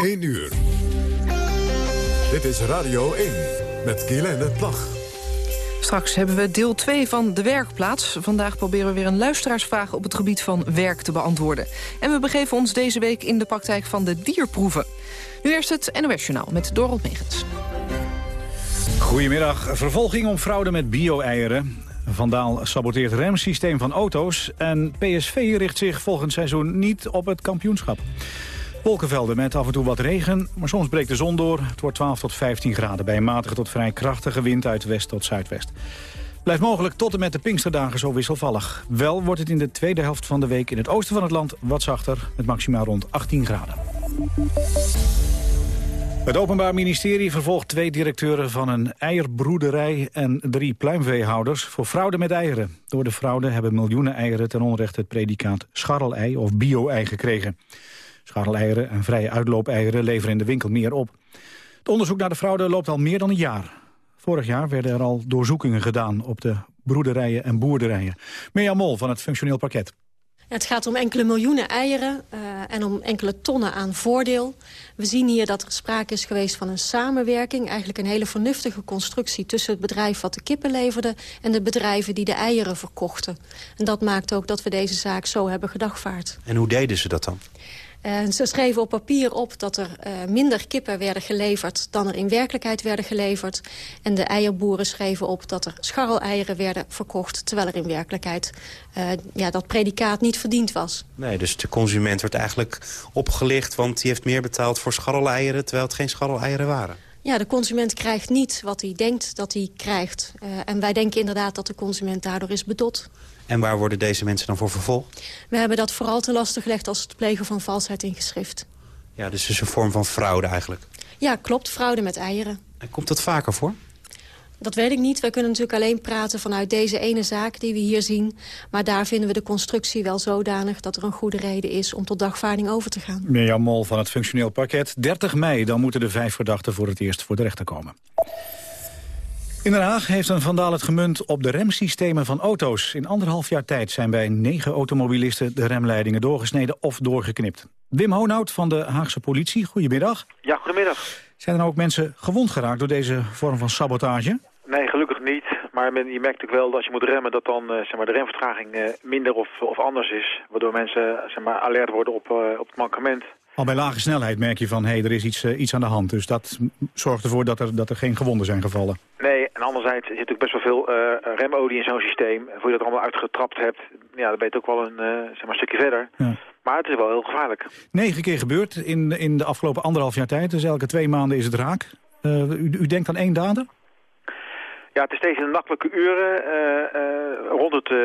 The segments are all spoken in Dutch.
1 uur. Dit is Radio 1 met Guylaine Plag. Straks hebben we deel 2 van De Werkplaats. Vandaag proberen we weer een luisteraarsvraag op het gebied van werk te beantwoorden. En we begeven ons deze week in de praktijk van de dierproeven. Nu eerst het NOS Journaal met Dorald Megens. Goedemiddag. Vervolging om fraude met bio-eieren. Vandaal saboteert remsysteem van auto's. En PSV richt zich volgend seizoen niet op het kampioenschap. Wolkenvelden met af en toe wat regen, maar soms breekt de zon door. Het wordt 12 tot 15 graden bij een matige tot vrij krachtige wind uit west tot zuidwest. Blijft mogelijk tot en met de Pinksterdagen zo wisselvallig. Wel wordt het in de tweede helft van de week in het oosten van het land wat zachter... met maximaal rond 18 graden. Het Openbaar Ministerie vervolgt twee directeuren van een eierbroederij en drie pluimveehouders voor fraude met eieren. Door de fraude hebben miljoenen eieren ten onrechte het predicaat scharrelei of bio-ei gekregen. Scharreleieren en vrije uitloopeieren leveren in de winkel meer op. Het onderzoek naar de fraude loopt al meer dan een jaar. Vorig jaar werden er al doorzoekingen gedaan op de broederijen en boerderijen. Mirjam Mol van het Functioneel Pakket. Het gaat om enkele miljoenen eieren uh, en om enkele tonnen aan voordeel. We zien hier dat er sprake is geweest van een samenwerking. Eigenlijk een hele vernuftige constructie tussen het bedrijf wat de kippen leverde... en de bedrijven die de eieren verkochten. En dat maakt ook dat we deze zaak zo hebben gedagvaard. En hoe deden ze dat dan? En ze schreven op papier op dat er uh, minder kippen werden geleverd... dan er in werkelijkheid werden geleverd. En de eierboeren schreven op dat er scharreleieren werden verkocht... terwijl er in werkelijkheid uh, ja, dat predicaat niet verdiend was. Nee, dus de consument wordt eigenlijk opgelicht... want die heeft meer betaald voor scharreleieren... terwijl het geen scharreleieren waren. Ja, de consument krijgt niet wat hij denkt dat hij krijgt. Uh, en wij denken inderdaad dat de consument daardoor is bedot. En waar worden deze mensen dan voor vervolgd? We hebben dat vooral te lastig gelegd als het plegen van valsheid in geschrift. Ja, dus het is een vorm van fraude eigenlijk? Ja, klopt. Fraude met eieren. En komt dat vaker voor? Dat weet ik niet. Wij kunnen natuurlijk alleen praten vanuit deze ene zaak die we hier zien. Maar daar vinden we de constructie wel zodanig dat er een goede reden is om tot dagvaarding over te gaan. Mirjam Mol van het Functioneel Pakket. 30 mei, dan moeten de vijf verdachten voor het eerst voor de rechter komen. In Den Haag heeft een vandaal het gemunt op de remsystemen van auto's. In anderhalf jaar tijd zijn bij negen automobilisten de remleidingen doorgesneden of doorgeknipt. Wim Hoonhout van de Haagse politie, goedemiddag. Ja, goedemiddag. Zijn er ook mensen gewond geraakt door deze vorm van sabotage? Nee, gelukkig niet. Maar men, je merkt ook wel dat als je moet remmen dat dan uh, zeg maar, de remvertraging uh, minder of, of anders is. Waardoor mensen zeg maar, alert worden op, uh, op het mankement. Al bij lage snelheid merk je van, hé, hey, er is iets, iets aan de hand. Dus dat zorgt ervoor dat er, dat er geen gewonden zijn gevallen. Nee, en anderzijds zit natuurlijk best wel veel remolie in zo'n systeem. En voor je dat allemaal uitgetrapt hebt, ja, dan ben je ook wel een, zeg maar, stukje verder. Ja. Maar het is wel heel gevaarlijk. Negen keer gebeurd in, in de afgelopen anderhalf jaar tijd. Dus elke twee maanden is het raak. u, u denkt aan één dader? Ja, het is steeds in de nachtelijke uren uh, uh, rond het uh,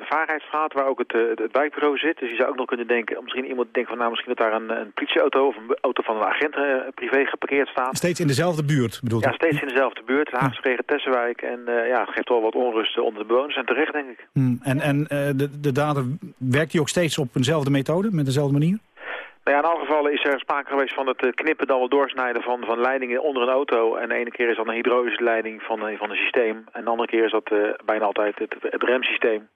vaarheidsstraat waar ook het, het wijkbureau zit. Dus je zou ook nog kunnen denken, misschien iemand denkt van nou misschien dat daar een, een politieauto of een auto van een agent privé geparkeerd staat. Steeds in dezelfde buurt bedoelt Ja, steeds in dezelfde buurt, de Haagse. Tessenwijk. En ja, het geeft wel wat onrust onder de bewoners en terecht denk ik. Hmm. En, en de, de dader, werkt hij ook steeds op eenzelfde methode, met dezelfde manier? Nou ja, in alle gevallen is er sprake geweest van het knippen dan wel doorsnijden van, van leidingen onder een auto. En de ene keer is dat een hydraulische leiding van, van een systeem. En de andere keer is dat uh, bijna altijd het, het remsysteem.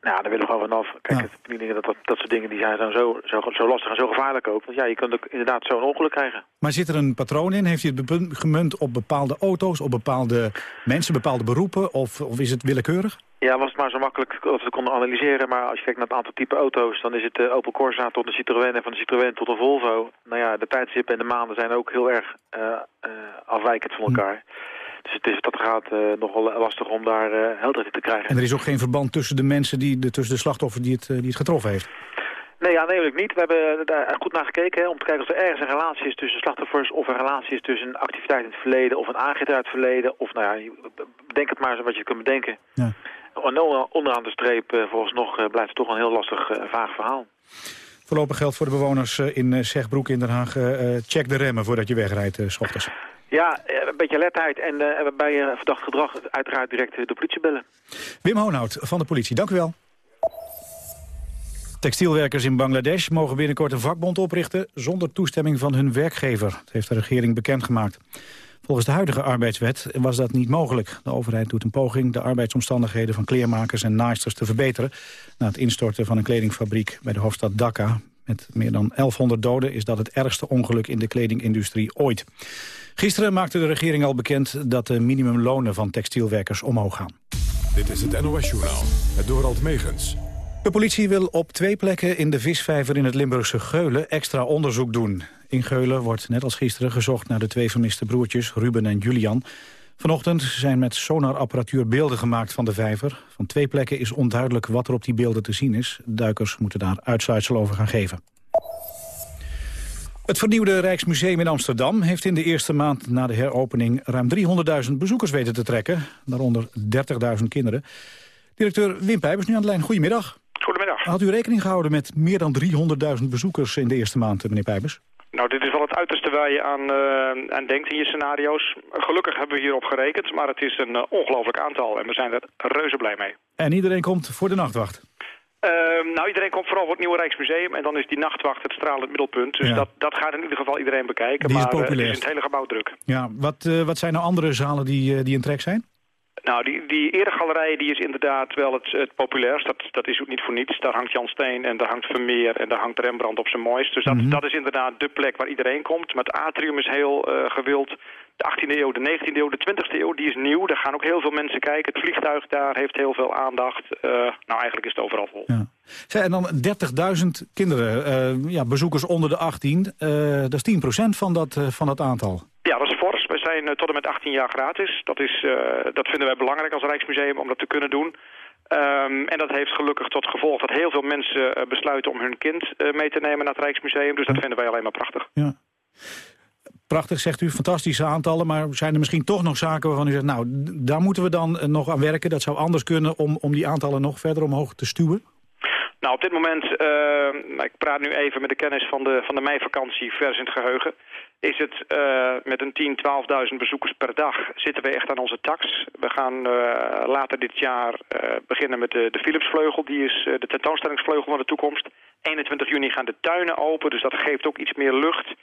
Nou, daar willen we gewoon vanaf. Kijk, ja. het, dingen, dat, dat, dat soort dingen die zijn dan zo, zo, zo lastig en zo gevaarlijk ook. Want ja, je kunt ook inderdaad zo'n ongeluk krijgen. Maar zit er een patroon in? Heeft u het gemunt op bepaalde auto's, op bepaalde mensen, bepaalde beroepen? Of, of is het willekeurig? Ja, was het maar zo makkelijk dat we konden analyseren. Maar als je kijkt naar het aantal type auto's, dan is het de Opel Corsa tot de Citroën en van de Citroën tot de Volvo. Nou ja, de tijdstippen en de maanden zijn ook heel erg uh, uh, afwijkend van elkaar. Hm. Dus het is, dat gaat uh, nogal lastig om daar helderheid in te krijgen. En er is ook geen verband tussen de mensen, die, de, tussen de slachtoffer die het, die het getroffen heeft? Nee, aannemelijk niet. We hebben daar goed naar gekeken hè, om te kijken of er ergens een relatie is tussen slachtoffers... of een relatie is tussen een activiteit in het verleden of een aangifte uit het verleden. Of nou ja, bedenk het maar wat je kunt bedenken. Ja. En onderaan de streep, uh, volgens nog, blijft het toch een heel lastig vaag verhaal. Voorlopig geldt voor de bewoners in Zegbroek in Den Haag... check de remmen voordat je wegrijdt, s ochtends. Ja, een beetje alertheid en bij verdacht gedrag uiteraard direct de politie bellen. Wim Hoonhout van de politie, dank u wel. Textielwerkers in Bangladesh mogen binnenkort een vakbond oprichten... zonder toestemming van hun werkgever. Dat heeft de regering bekendgemaakt. Volgens de huidige arbeidswet was dat niet mogelijk. De overheid doet een poging de arbeidsomstandigheden van kleermakers en naaisters te verbeteren... na het instorten van een kledingfabriek bij de hoofdstad Dhaka. Met meer dan 1100 doden is dat het ergste ongeluk in de kledingindustrie ooit. Gisteren maakte de regering al bekend dat de minimumlonen van textielwerkers omhoog gaan. Dit is het NOS-journaal, het Dorald Megens. De politie wil op twee plekken in de visvijver in het Limburgse Geulen extra onderzoek doen. In Geulen wordt net als gisteren gezocht naar de twee vermiste broertjes Ruben en Julian. Vanochtend zijn met sonarapparatuur beelden gemaakt van de vijver. Van twee plekken is onduidelijk wat er op die beelden te zien is. Duikers moeten daar uitsluitsel over gaan geven. Het vernieuwde Rijksmuseum in Amsterdam heeft in de eerste maand na de heropening ruim 300.000 bezoekers weten te trekken. Daaronder 30.000 kinderen. Directeur Wim Pijpers nu aan de lijn. Goedemiddag. Goedemiddag. Had u rekening gehouden met meer dan 300.000 bezoekers in de eerste maand, meneer Pijpers? Nou, dit is wel het uiterste waar je aan, uh, aan denkt in je scenario's. Gelukkig hebben we hierop gerekend, maar het is een uh, ongelooflijk aantal en we zijn er reuze blij mee. En iedereen komt voor de nachtwacht? Uh, nou, iedereen komt vooral voor het Nieuwe Rijksmuseum en dan is die nachtwacht het stralend middelpunt. Dus Ja. dat, dat gaat in ieder geval iedereen bekijken, Die is maar uh, het is populair. in het hele gebouw druk. Ja, wat, eh, wat zijn nou andere zalen die, eh, die in trek zijn? Nou, die, die eregalerij die is inderdaad wel het, het populairst. Dat, dat is ook niet voor niets. Daar hangt Jan Steen en daar hangt Vermeer en daar hangt Rembrandt op zijn mooist. Dus dat, Mhm. dat is inderdaad de plek waar iedereen komt. Maar het atrium is heel eh, gewild. De 18e eeuw, de 19e eeuw, de 20e eeuw, die is nieuw. Daar gaan ook heel veel mensen kijken. Het vliegtuig daar heeft heel veel aandacht. Eh, nou, eigenlijk is het overal vol. Ja. Zij- En dan 30.000 kinderen, eh, ja, bezoekers onder de 18. eh, dat is 10% van dat, van dat aantal. Ja, dat is fors. We zijn eh, tot en met 18 jaar gratis. Dat, is, eh, dat vinden wij belangrijk als Rijksmuseum om dat te kunnen doen. Ehm, en dat heeft gelukkig tot gevolg dat heel veel mensen eh, besluiten om hun kind mee te nemen naar het Rijksmuseum. Dus dat vinden wij alleen maar prachtig. Ja. Prachtig, zegt u, fantastische aantallen. Maar zijn er misschien toch nog zaken waarvan u zegt... nou, daar moeten we dan nog aan werken. Dat zou anders kunnen om, om die aantallen nog verder omhoog te stuwen? Nou, op dit moment, eh, ik praat nu even met de kennis van de, van de meivakantie vers in het geheugen. Is het eh, met een 10, 12.000 bezoekers per dag zitten we echt aan onze tax. We gaan eh, later dit jaar eh, beginnen met de, de Philipsvleugel. Die is de tentoonstellingsvleugel van de toekomst. 21 juni gaan de tuinen open, dus dat geeft ook iets meer lucht.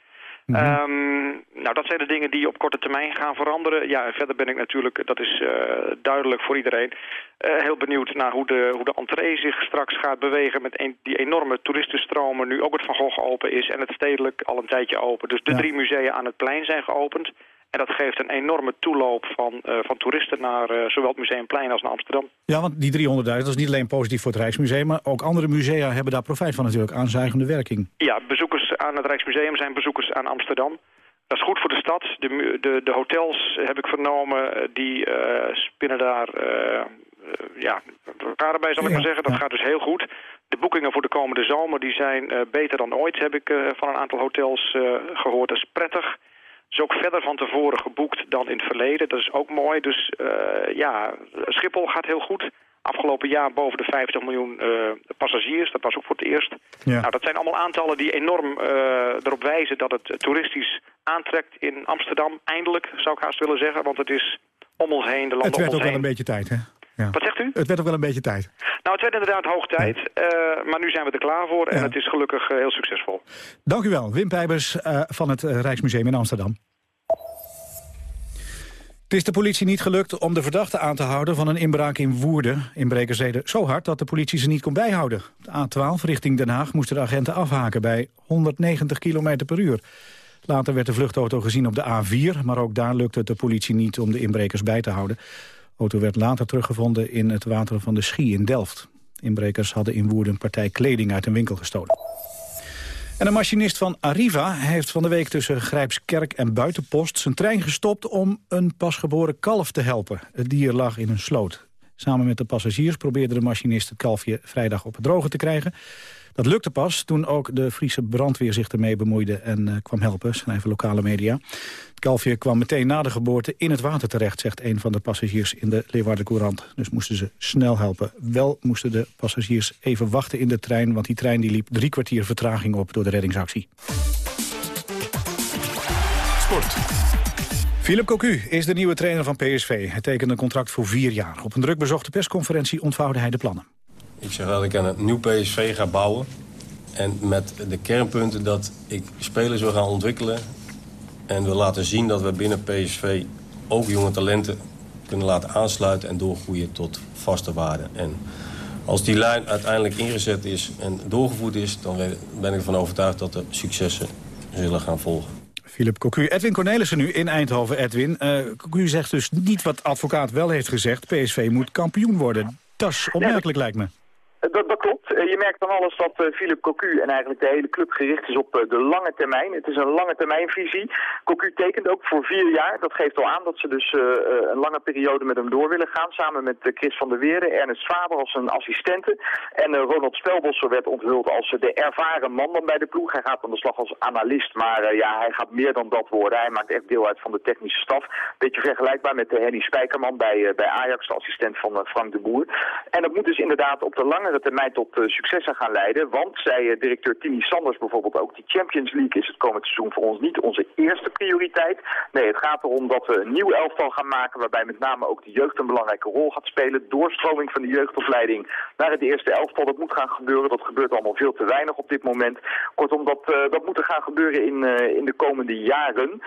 Ehm, nou, dat zijn de dingen die op korte termijn gaan veranderen. Ja, en verder ben ik natuurlijk, dat is eh, duidelijk voor iedereen, eh, heel benieuwd naar hoe de, hoe de entree zich straks gaat bewegen met een, die enorme toeristenstromen. Nu ook het Van Gogh open is en het stedelijk al een tijdje open. Dus de Ja. drie musea aan het plein zijn geopend. En dat geeft een enorme toeloop van, eh, van toeristen naar eh, zowel het Museumplein als naar Amsterdam. Ja, want die 300.000, dat is niet alleen positief voor het Rijksmuseum... maar ook andere musea hebben daar profijt van natuurlijk, aanzuigende werking. Ja, bezoekers aan het Rijksmuseum zijn bezoekers aan Amsterdam. Dat is goed voor de stad. De, de, de hotels, heb ik vernomen, eh, die spinnen daar ja, elkaar erbij, zal ik Ja, maar zeggen. Dat ja. gaat dus heel goed. De boekingen voor de komende zomer die zijn beter dan ooit, heb ik van een aantal hotels eh, gehoord. Dat is prettig. Is ook verder van tevoren geboekt dan in het verleden. Dat is ook mooi. Dus eh, ja, Schiphol gaat heel goed. Afgelopen jaar boven de 50 miljoen eh, passagiers. Dat was ook voor het eerst. Ja. Nou, dat zijn allemaal aantallen die enorm eh, erop wijzen dat het toeristisch aantrekt in Amsterdam. Eindelijk, zou ik haast willen zeggen. Want het is om ons heen, de landen Het werd om ook ons wel een heen. beetje tijd, hè? Ja. Wat zegt u? Het werd ook wel een beetje tijd. Nou, het werd inderdaad hoog tijd. eh, maar nu zijn we er klaar voor. En Ja. het is gelukkig eh, heel succesvol. Dank u wel, Wim Pijbers eh, van het Rijksmuseum in Amsterdam. Het is de politie niet gelukt om de verdachte aan te houden van een inbraak in Woerden. Inbrekers reden zo hard dat de politie ze niet kon bijhouden. De A12 richting Den Haag moesten de agenten afhaken bij 190 km per uur. Later werd de vluchtauto gezien op de A4, maar ook daar lukte het de politie niet om de inbrekers bij te houden. Auto werd later teruggevonden in het water van de Schie in Delft. Inbrekers hadden in Woerden een partij kleding uit een winkel gestolen. En een machinist van Arriva heeft van de week tussen Grijpskerk en Buitenpost... zijn trein gestopt om een pasgeboren kalf te helpen. Het dier lag in een sloot. Samen met de passagiers probeerde de machinist het kalfje vrijdag op het droge te krijgen. Dat lukte pas toen ook de Friese brandweer zich ermee bemoeide en eh, kwam helpen, schrijven lokale media. Het kalfje kwam meteen na de geboorte in het water terecht, zegt een van de passagiers in de Leeuwarden Courant. Dus moesten ze snel helpen. Wel moesten de passagiers even wachten in de trein, want die trein die liep drie kwartier vertraging op door de reddingsactie. Sport. Philip Cocu is de nieuwe trainer van PSV. Hij tekende een contract voor vier jaar. Op een druk bezochte persconferentie ontvouwde hij de plannen. Ik zeg dat ik aan een nieuw PSV ga bouwen. En met de kernpunten dat ik spelers wil gaan ontwikkelen. En wil laten zien dat we binnen PSV ook jonge talenten kunnen laten aansluiten... en doorgroeien tot vaste waarden. En Als die lijn uiteindelijk ingezet is en doorgevoerd is... dan ben ik ervan overtuigd dat er successen zullen gaan volgen. Philip Cocu. Edwin Cornelissen nu in Eindhoven. Edwin, uh, Cocu zegt dus niet wat advocaat wel heeft gezegd. PSV moet kampioen worden. Dat is opmerkelijk, lijkt me. Dat, dat, klopt. Eh, je merkt van alles dat uh, Philippe Cocu en eigenlijk de hele club gericht is op de lange termijn. Het is een lange termijnvisie. Cocu tekent ook voor vier jaar. Dat geeft al aan dat ze dus een lange periode met hem door willen gaan. Samen met Chris van der Weerde, Ernest Faber als zijn assistente. En Ronald Spelbosser werd onthuld als de ervaren man dan bij de ploeg. Hij gaat aan de slag als analist, maar ja, hij gaat meer dan dat worden. Hij maakt echt deel uit van de technische staf. Beetje vergelijkbaar met Henny Spijkerman bij, bij Ajax, de assistent van Frank de Boer. En dat moet dus inderdaad op de lange langere termijn tot uh, successen gaan leiden. Want, zei uh, directeur Tini Sanders bijvoorbeeld ook, die Champions League is het komend seizoen voor ons niet onze eerste prioriteit. Nee, het gaat erom dat we een nieuw elftal gaan maken waarbij met name ook de jeugd een belangrijke rol gaat spelen. Doorstroming van de jeugdopleiding naar het eerste elftal, dat moet gaan gebeuren. Dat gebeurt allemaal veel te weinig op dit moment. Kortom, dat, uh, dat moet er gaan gebeuren in, in de komende jaren.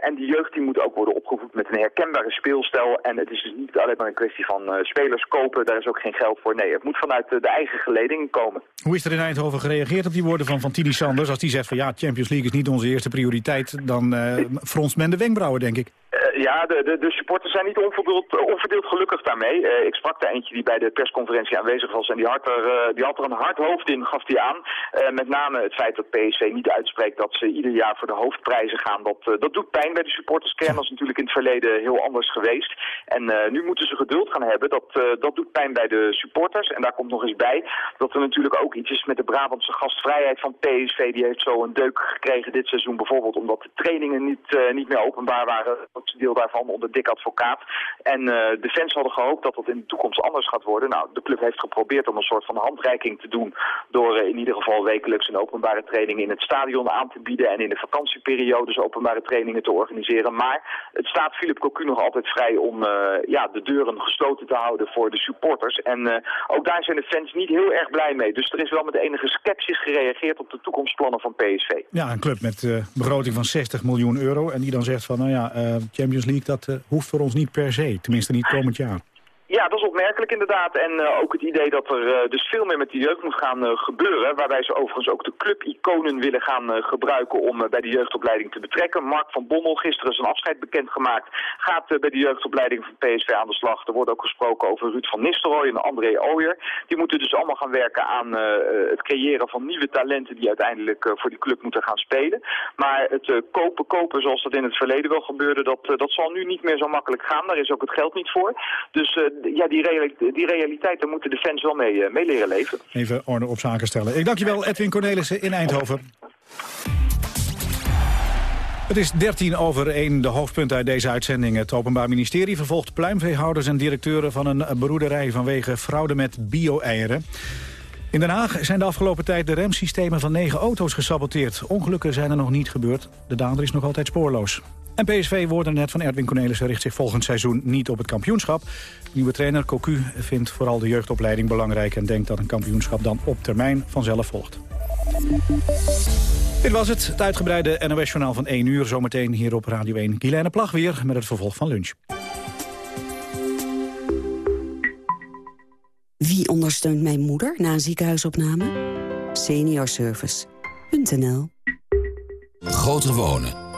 en die jeugd die moet ook worden opgevoed met een herkenbare speelstijl. En het is dus niet alleen maar een kwestie van spelers kopen, daar is ook geen geld voor. Nee, het moet vanuit de eigen geleding komen. Hoe is er in Eindhoven gereageerd op die woorden van, van Tini Sanders? Als die zegt van ja, Champions League is niet onze eerste prioriteit... dan uh, fronst men de wenkbrauwen, denk ik. Ja, de, de, de, supporters zijn niet onverdeeld, onverdeeld gelukkig daarmee. Uh, ik sprak er eentje die bij de persconferentie aanwezig was en die had er, uh, die had er een hard hoofd in, gaf hij aan. met name het feit dat PSV niet uitspreekt dat ze ieder jaar voor de hoofdprijzen gaan. Dat, dat doet pijn bij de supporterskern. Dat is natuurlijk in het verleden heel anders geweest. En nu moeten ze geduld gaan hebben. Dat, dat doet pijn bij de supporters. En daar komt nog eens bij dat er natuurlijk ook iets is met de Brabantse gastvrijheid van PSV. Die heeft zo een deuk gekregen dit seizoen bijvoorbeeld omdat de trainingen niet, niet meer openbaar waren deel daarvan onder dik advocaat. En uh, de fans hadden gehoopt dat dat in de toekomst anders gaat worden. Nou, de club heeft geprobeerd om een soort van handreiking te doen... door uh, in ieder geval wekelijks een openbare training in het stadion aan te bieden... en in de vakantieperiodes openbare trainingen te organiseren. Maar het staat Philip Cocu nog altijd vrij om uh, ja, de deuren gesloten te houden voor de supporters. En ook daar zijn de fans niet heel erg blij mee. Dus er is wel met enige sceptisch gereageerd op de toekomstplannen van PSV. Ja, een club met begroting van 60 miljoen euro. En die dan zegt van, nou ja, Champions League, dat uh, hoeft voor ons niet per se. Tenminste niet komend jaar. Ja, dat is opmerkelijk inderdaad. En uh, ook het idee dat er uh, dus veel meer met de jeugd moet gaan uh, gebeuren. Waarbij ze overigens ook de clubiconen willen gaan gebruiken om bij de jeugdopleiding te betrekken. Mark van Bommel, gisteren zijn afscheid bekendgemaakt, gaat bij de jeugdopleiding van PSV aan de slag. Er wordt ook gesproken over Ruud van Nistelrooy en André Ooyer. Die moeten dus allemaal gaan werken aan het creëren van nieuwe talenten die uiteindelijk voor die club moeten gaan spelen. Maar het kopen, kopen zoals dat in het verleden wel gebeurde, dat, dat zal nu niet meer zo makkelijk gaan. Daar is ook het geld niet voor. Dus ja, die, die realiteit, daar moeten de fans wel mee, mee leren leven. Even orde op zaken stellen. Ik dank je wel, Edwin Cornelissen in Eindhoven. Het is 13 over 1, de hoofdpunt uit deze uitzending. Het Openbaar Ministerie vervolgt pluimveehouders en directeuren van een broederij vanwege fraude met bio-eieren. In Den Haag zijn de afgelopen tijd de remsystemen van negen auto's gesaboteerd. Ongelukken zijn er nog niet gebeurd. De dader is nog altijd spoorloos. En PSV net van Erwin Cornelissen richt zich volgend seizoen niet op het kampioenschap. nieuwe trainer Cocu vindt vooral de jeugdopleiding belangrijk... en denkt dat een kampioenschap dan op termijn vanzelf volgt. Dit was het, het uitgebreide NOS-journaal van 1 uur. Zometeen hier op Radio 1. Guilaine Plag weer met het vervolg van lunch. Wie ondersteunt mijn moeder na een ziekenhuisopname? Seniorservice.nl Groter wonen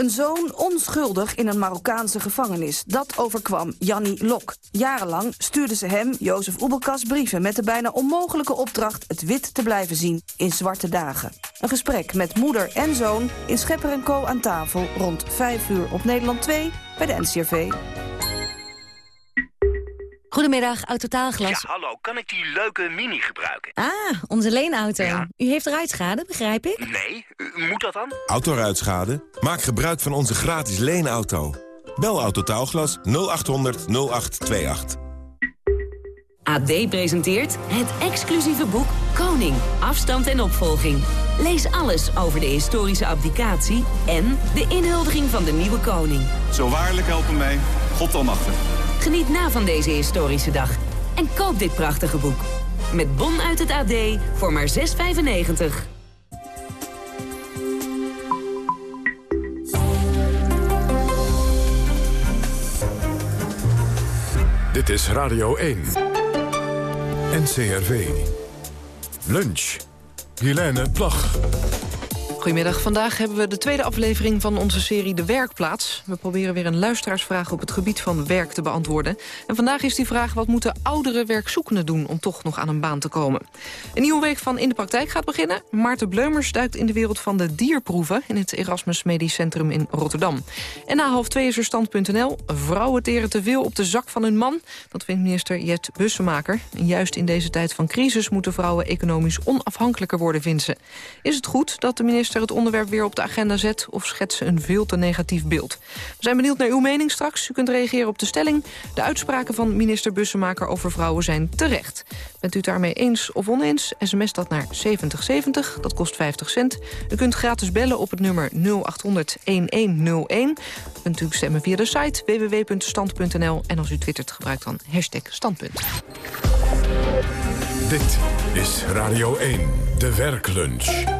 Een zoon onschuldig in een Marokkaanse gevangenis. Dat overkwam Janni Lok. Jarenlang stuurden ze hem, Jozef Oebelkas, brieven... met de bijna onmogelijke opdracht het wit te blijven zien in zwarte dagen. Een gesprek met moeder en zoon in Schepper en Co. aan tafel... rond 5 uur op Nederland 2 bij de NCRV. Goedemiddag, Autotaalglas. Ja, hallo. Kan ik die leuke Mini gebruiken? Ah, onze leenauto. U heeft ruitschade, begrijp ik? Nee, moet dat dan? Autoruitschade? Maak gebruik van onze gratis leenauto. Bel Autotaalglas 0800 0828. AD presenteert het exclusieve boek Koning, afstand en opvolging. Lees alles over de historische abdicatie en de inhuldiging van de nieuwe koning. Zo waarlijk helpen mij God almachtig. Geniet na van deze historische dag en koop dit prachtige boek. Met bon uit het AD voor maar 6,95. Dit is Radio 1. NCRV. Lunch. Helene Plag. Goedemiddag, vandaag hebben we de tweede aflevering van onze serie De Werkplaats. We proberen weer een luisteraarsvraag op het gebied van werk te beantwoorden. En vandaag is die vraag, wat moeten oudere werkzoekenden doen... om toch nog aan een baan te komen? Een nieuwe week van In de Praktijk gaat beginnen. Maarten Bleumers duikt in de wereld van de dierproeven... in het Erasmus Medisch Centrum in Rotterdam. En na half twee is er stand.nl. Vrouwen teren te veel op de zak van hun man. Dat vindt minister Jet Bussemaker. En juist in deze tijd van crisis moeten vrouwen economisch onafhankelijker worden, vindt ze. Is het goed dat de minister het onderwerp weer op de agenda zet... of schetsen een veel te negatief beeld? We zijn benieuwd naar uw mening straks. U kunt reageren op de stelling. De uitspraken van minister Bussemaker over vrouwen zijn terecht. Bent u het daarmee eens of oneens? SMS dat naar 7070, dat kost 50 cent. U kunt gratis bellen op het nummer 0800-1101. U kunt natuurlijk stemmen via de site www.stand.nl. En als u twittert, gebruik dan hashtag standpunt. Dit is Radio 1, de werklunch.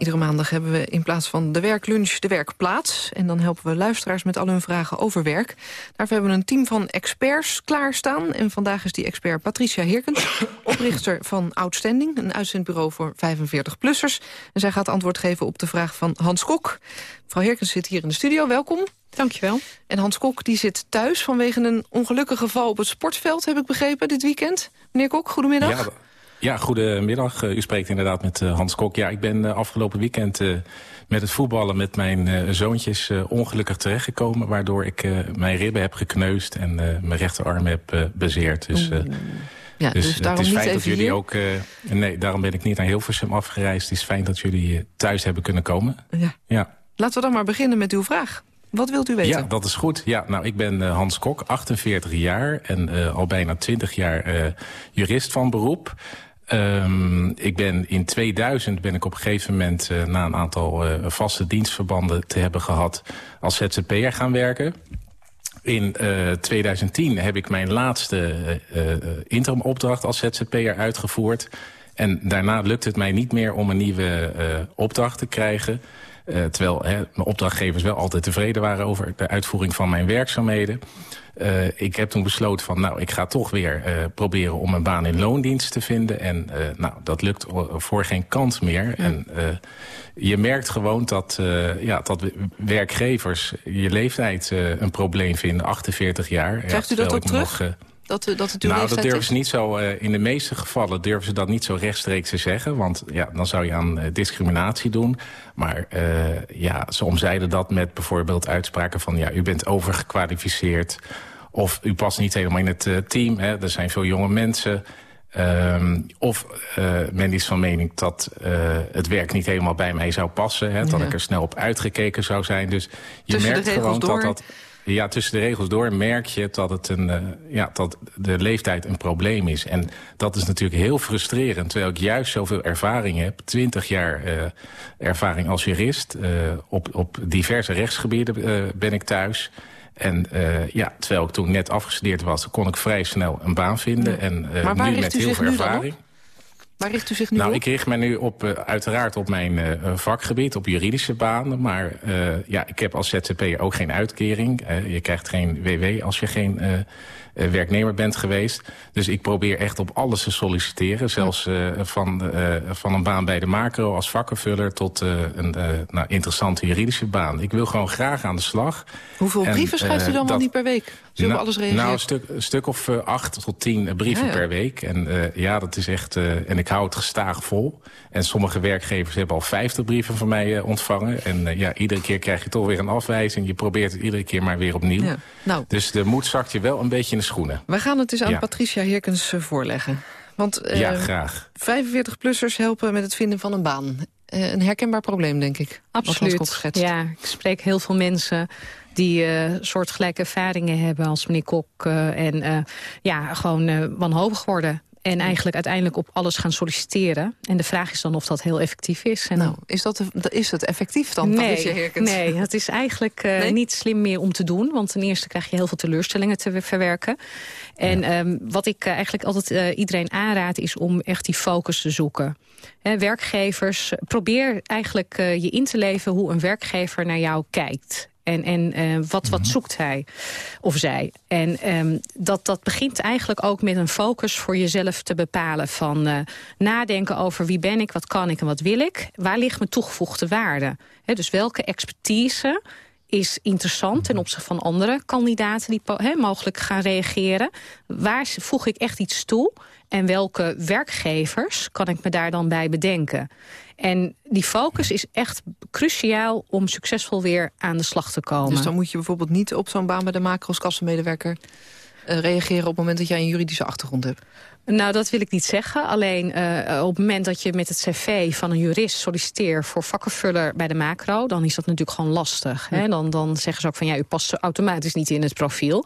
Iedere maandag hebben we in plaats van de werklunch de werkplaats. En dan helpen we luisteraars met al hun vragen over werk. Daarvoor hebben we een team van experts klaarstaan. En vandaag is die expert Patricia Heerkens, oprichter van Outstanding... een uitzendbureau voor 45-plussers. En zij gaat antwoord geven op de vraag van Hans Kok. Mevrouw Heerkens zit hier in de studio, welkom. Dankjewel. En Hans Kok die zit thuis vanwege een ongelukkig geval op het sportveld... heb ik begrepen, dit weekend. Meneer Kok, goedemiddag. Ja, ja, goedemiddag. Uh, u spreekt inderdaad met uh, Hans Kok. Ja, ik ben uh, afgelopen weekend met het voetballen met mijn zoontjes ongelukkig terechtgekomen. Waardoor ik mijn ribben heb gekneusd en mijn rechterarm heb bezeerd. Dus, ja, dus, dus daarom het is niet fijn dat jullie hier? ook... nee, daarom ben ik niet naar Hilversum afgereisd. Het is fijn dat jullie thuis hebben kunnen komen. Ja. Ja. Laten we dan maar beginnen met uw vraag. Wat wilt u weten? Ja, dat is goed. Ja, nou, ik ben uh, Hans Kok, 48 jaar en al bijna 20 jaar jurist van beroep. Um, ik ben in 2000 ben ik op een gegeven moment uh, na een aantal uh, vaste dienstverbanden te hebben gehad als ZZP'er gaan werken. In uh, 2010 heb ik mijn laatste interimopdracht als ZZP'er uitgevoerd. En daarna lukt het mij niet meer om een nieuwe opdracht te krijgen. Uh, terwijl hè, mijn opdrachtgevers wel altijd tevreden waren over de uitvoering van mijn werkzaamheden. Uh, ik heb toen besloten van, nou, ik ga toch weer uh, proberen om een baan in loondienst te vinden. En nou, dat lukt voor geen kans meer. Ja. En je merkt gewoon dat, ja, dat werkgevers je leeftijd een probleem vinden, 48 jaar. Krijgt u dat ook terug? Nog, dat, dat het uw nou, dat durven ze niet zo. Uh, in de meeste gevallen durven ze dat niet zo rechtstreeks te zeggen. Want ja, dan zou je aan uh, discriminatie doen. Maar uh, ja, ze omzeiden dat met bijvoorbeeld uitspraken van... ja, u bent overgekwalificeerd. Of u past niet helemaal in het team. Hè. Er zijn veel jonge mensen. Um, of men is van mening dat het werk niet helemaal bij mij zou passen. Hè, dat ik er snel op uitgekeken zou zijn. Dus je Tussen merkt gewoon door. dat dat... Ja, tussen de regels door merk je dat, het een, uh, ja, dat de leeftijd een probleem is. En dat is natuurlijk heel frustrerend. Terwijl ik juist zoveel ervaring heb. 20 jaar uh, ervaring als jurist. Uh, op, op diverse rechtsgebieden ben ik thuis. En ja, terwijl ik toen net afgestudeerd was... kon ik vrij snel een baan vinden. Ja. En Maar waar nu met heel veel ervaring... Waar richt u zich nu Nou, op? ik richt me nu op, uh, uiteraard op mijn uh, vakgebied, op juridische banen. Maar uh, ja, ik heb als ZZP'er ook geen uitkering. je krijgt geen WW als je geen werknemer bent geweest. Dus ik probeer echt op alles te solliciteren. Zelfs van, van een baan bij de macro als vakkenvuller tot een nou, interessante juridische baan. Ik wil gewoon graag aan de slag. Hoeveel En, brieven schrijft u dan wel niet per week? Zullen we alles reageren? nou, een stuk, een stuk of uh, acht tot tien uh, brieven Ja, ja. per week. En uh, ja, dat is echt... en ik hou het gestaag vol. En sommige werkgevers hebben al 50 brieven van mij ontvangen. En ja, iedere keer krijg je toch weer een afwijzing. Je probeert het iedere keer maar weer opnieuw. Ja. Nou, Dus de moed zakt je wel een beetje de schoenen. we gaan het eens aan Ja. Patricia Heerkens eh, voorleggen. Want eh, ja, graag. 45-plussers helpen met het vinden van een baan. Eh, een herkenbaar probleem, denk ik. Absoluut. schetst. Ja, ik spreek heel veel mensen die eh soortgelijke ervaringen hebben als meneer Kok. eh, en eh, ja, gewoon eh, wanhopig worden. En eigenlijk uiteindelijk op alles gaan solliciteren. En de vraag is dan of dat heel effectief is. En nou, is, dat, is het effectief dan, nee? Nee, het is eigenlijk uh, Nee? niet slim meer om te doen. Want ten eerste krijg je heel veel teleurstellingen te verwerken. En ehm, wat ik eh, eigenlijk altijd eh, iedereen aanraad... is om echt die focus te zoeken. Werkgevers, probeer eigenlijk eh, je in te leven... hoe een werkgever naar jou kijkt. En, en eh, wat, wat zoekt hij of zij? En ehm, dat, dat begint eigenlijk ook met een focus voor jezelf te bepalen. Van eh, nadenken over wie ben ik, wat kan ik en wat wil ik. Waar ligt mijn toegevoegde waarde? Dus welke expertise is interessant ten opzichte van andere kandidaten... die mogelijk gaan reageren. Waar voeg ik echt iets toe? En welke werkgevers kan ik me daar dan bij bedenken? En die focus is echt cruciaal om succesvol weer aan de slag te komen. Dus dan moet je bijvoorbeeld niet op zo'n baan bij de macro's kassenmedewerker eh, reageren op het moment dat jij een juridische achtergrond hebt. Nou, dat wil ik niet zeggen. Alleen uh, op het moment dat je met het cv van een jurist solliciteert... voor vakkenvuller bij de macro, dan is dat natuurlijk gewoon lastig. Hè? Dan, dan zeggen ze ook van, ja, u past automatisch niet in het profiel.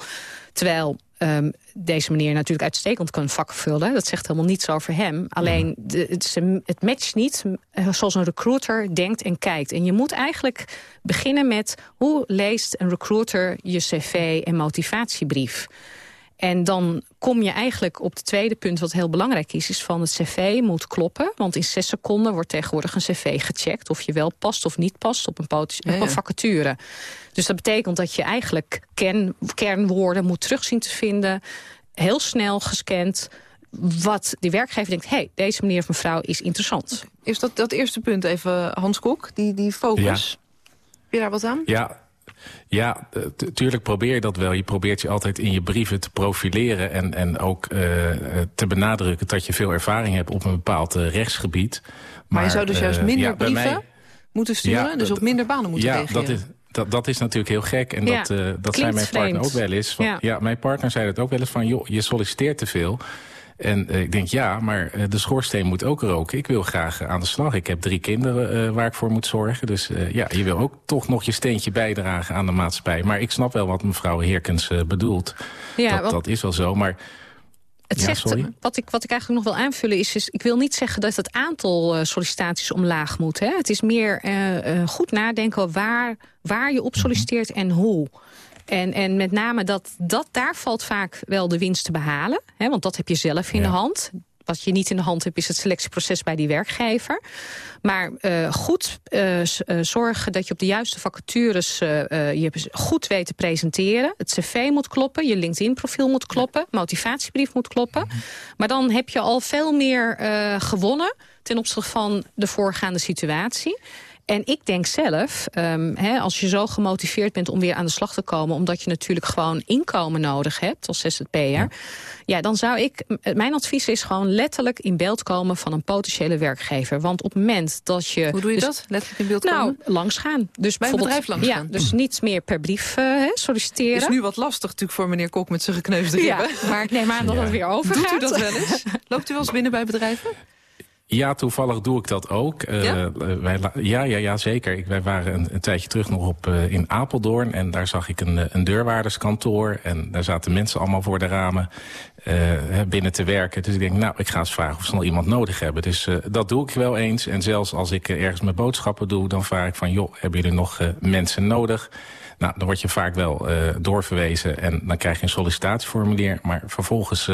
Terwijl um, deze meneer natuurlijk uitstekend kan vakken vullen. Dat zegt helemaal niets over hem. Alleen de, het, het matcht niet uh, zoals een recruiter denkt en kijkt. En je moet eigenlijk beginnen met... hoe leest een recruiter je cv en motivatiebrief? En dan kom je eigenlijk op het tweede punt wat heel belangrijk is... is van het cv moet kloppen. Want in zes seconden wordt tegenwoordig een cv gecheckt... of je wel past of niet past op een, op een vacature. Dus dat betekent dat je eigenlijk kern, kernwoorden moet terugzien te vinden. Heel snel gescand wat die werkgever denkt... hé, hey, deze meneer of mevrouw is interessant. Is dat, dat eerste punt even, Hans Kok, die, die focus? Ja. Heb je daar wat aan? Ja, ja, natuurlijk probeer je dat wel. Je probeert je altijd in je brieven te profileren... en, en ook uh, te benadrukken dat je veel ervaring hebt op een bepaald uh, rechtsgebied. Maar, maar je zou dus juist minder ja, brieven mij, moeten sturen... Ja, dus op minder banen moeten ja, reageren. Dat is, dat, dat is natuurlijk heel gek. En dat, dat zei mijn partner vreemd. ook wel eens. Van, ja. mijn partner zei dat ook wel eens van... joh, je solliciteert te veel. En uh, ik denk, ja, maar uh, de schoorsteen moet ook roken. Ik wil graag aan de slag. Ik heb drie kinderen waar ik voor moet zorgen. Dus ja, je wil ook toch nog je steentje bijdragen aan de maatschappij. Maar ik snap wel wat mevrouw Heerkens bedoelt. Ja, dat, want... dat is wel zo, maar... Het ja, zegt, wat, ik, wat ik eigenlijk nog wil aanvullen is, is... ik wil niet zeggen dat het aantal uh, sollicitaties omlaag moet. Hè. Het is meer uh, uh, goed nadenken waar, waar je op solliciteert en hoe. En, en met name dat, dat daar valt vaak wel de winst te behalen. Hè, want dat heb je zelf in ja. de hand. Wat je niet in de hand hebt is het selectieproces bij die werkgever. Maar uh, goed uh, zorgen dat je op de juiste vacatures uh, je goed weet te presenteren. Het cv moet kloppen, je LinkedIn-profiel moet kloppen, motivatiebrief moet kloppen. Maar dan heb je al veel meer gewonnen ten opzichte van de voorgaande situatie. En ik denk zelf, um, hè, als je zo gemotiveerd bent om weer aan de slag te komen... omdat je natuurlijk gewoon inkomen nodig hebt als ZZP'er... Ja. ja, dan zou ik... Mijn advies is gewoon letterlijk in beeld komen van een potentiële werkgever. Want op het moment dat je... Hoe doe je dus, dat, letterlijk in beeld nou, komen? langs gaan. Dus Bij een bedrijf langs ja? Dus niet meer per brief uh, solliciteren. is nu wat lastig natuurlijk voor meneer Kok met zijn gekneusde ribben. Ja, maar ik neem aan dat ja. het weer over Doet u dat wel eens? Loopt u wel eens binnen bij bedrijven? Ja, toevallig doe ik dat ook. Uh, ja? Wij, ja, ja, ja, zeker. Ik, wij waren een, een, tijdje terug nog op uh, in Apeldoorn. En daar zag ik een, een deurwaarderskantoor. En daar zaten mensen allemaal voor de ramen uh, binnen te werken. Dus ik denk, nou, ik ga eens vragen of ze nog iemand nodig hebben. Dus dat doe ik wel eens. En zelfs als ik ergens mijn boodschappen doe, dan vraag ik van... joh, hebben jullie nog mensen nodig? Nou, dan word je vaak wel doorverwezen. En dan krijg je een sollicitatieformulier. Maar vervolgens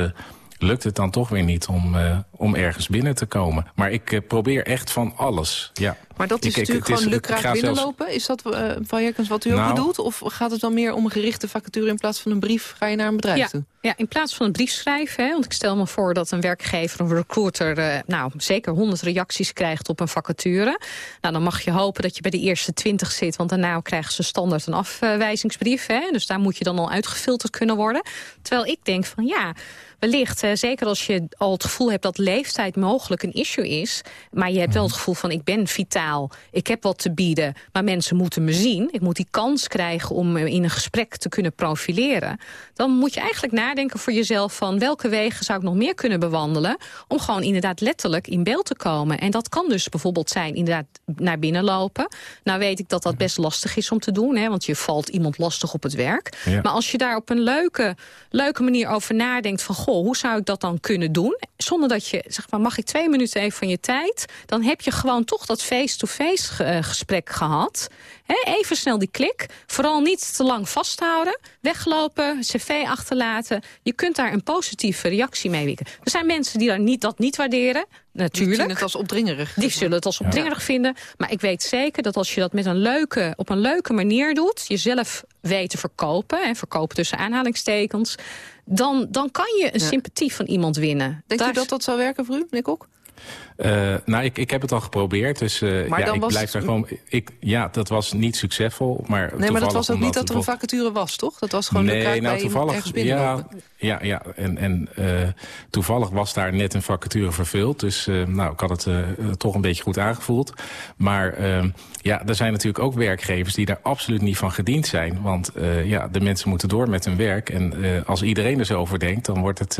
lukt het dan toch weer niet om, uh, om ergens binnen te komen. Maar ik uh, probeer echt van alles. Ja. Maar dat is ik, natuurlijk ik, gewoon lukraak binnenlopen? Zelfs... Is dat, uh, Van Jerkens, wat u nou, ook bedoelt? Of gaat het dan meer om een gerichte vacature in plaats van een brief? Ga je naar een bedrijf ja, toe? Ja, in plaats van een brief schrijven. Hè, want ik stel me voor dat een werkgever of een recruiter... nou, zeker 100 reacties krijgt op een vacature. Nou, dan mag je hopen dat je bij de eerste 20 zit. Want daarna krijgen ze standaard een afwijzingsbrief. Hè, dus daar moet je dan al uitgefilterd kunnen worden. Terwijl ik denk van ja... Wellicht, uh, zeker als je al het gevoel hebt dat leeftijd mogelijk een issue is... maar je hebt wel het gevoel van ik ben vitaal. Ik heb wat te bieden, maar mensen moeten me zien. Ik moet die kans krijgen om in een gesprek te kunnen profileren. Dan moet je eigenlijk nadenken voor jezelf van... welke wegen zou ik nog meer kunnen bewandelen... om gewoon inderdaad letterlijk in beeld te komen. En dat kan dus bijvoorbeeld zijn inderdaad naar binnen lopen. Nou weet ik dat dat best lastig is om te doen, hè, want je valt iemand lastig op het werk. Ja. Maar als je daar op een leuke, leuke manier over nadenkt van... goh, hoe zou ik dat dan kunnen doen? Zonder dat je, zeg maar, mag ik twee minuten even van je tijd? Dan heb je gewoon toch dat face-to-face eh, gesprek gehad. Hè, even snel die klik. Vooral niet te lang vasthouden. Weglopen, cv achterlaten. Je kunt daar een positieve reactie mee wekken. Er zijn mensen die daar niet, dat niet waarderen. Natuurlijk. Die zien het als opdringerig. Die zullen het als opdringerig vinden. Maar ik weet zeker dat als je dat met een leuke, op een leuke manier doet... jezelf weet te verkopen, en verkopen tussen aanhalingstekens... dan, dan kan je een sympathie van iemand winnen. Denkt Daar- u dat dat zou werken voor u, meneer Kok? Eh, nou, ik, ik heb het al geprobeerd, dus eh, Maar ja, ik was- blijf daar gewoon... Ik, ja, dat was niet succesvol, maar Nee, maar dat was ook niet dat er een vacature was, toch? Dat was gewoon nee, nou toevallig, ja, ja, ja, en, en eh, toevallig was daar net een vacature vervuld. Dus nou, ik had het toch een beetje goed aangevoeld. Maar eh, ja, er zijn natuurlijk ook werkgevers die daar absoluut niet van gediend zijn. Want ja, de mensen moeten door met hun werk. En als iedereen er zo over denkt, dan wordt het,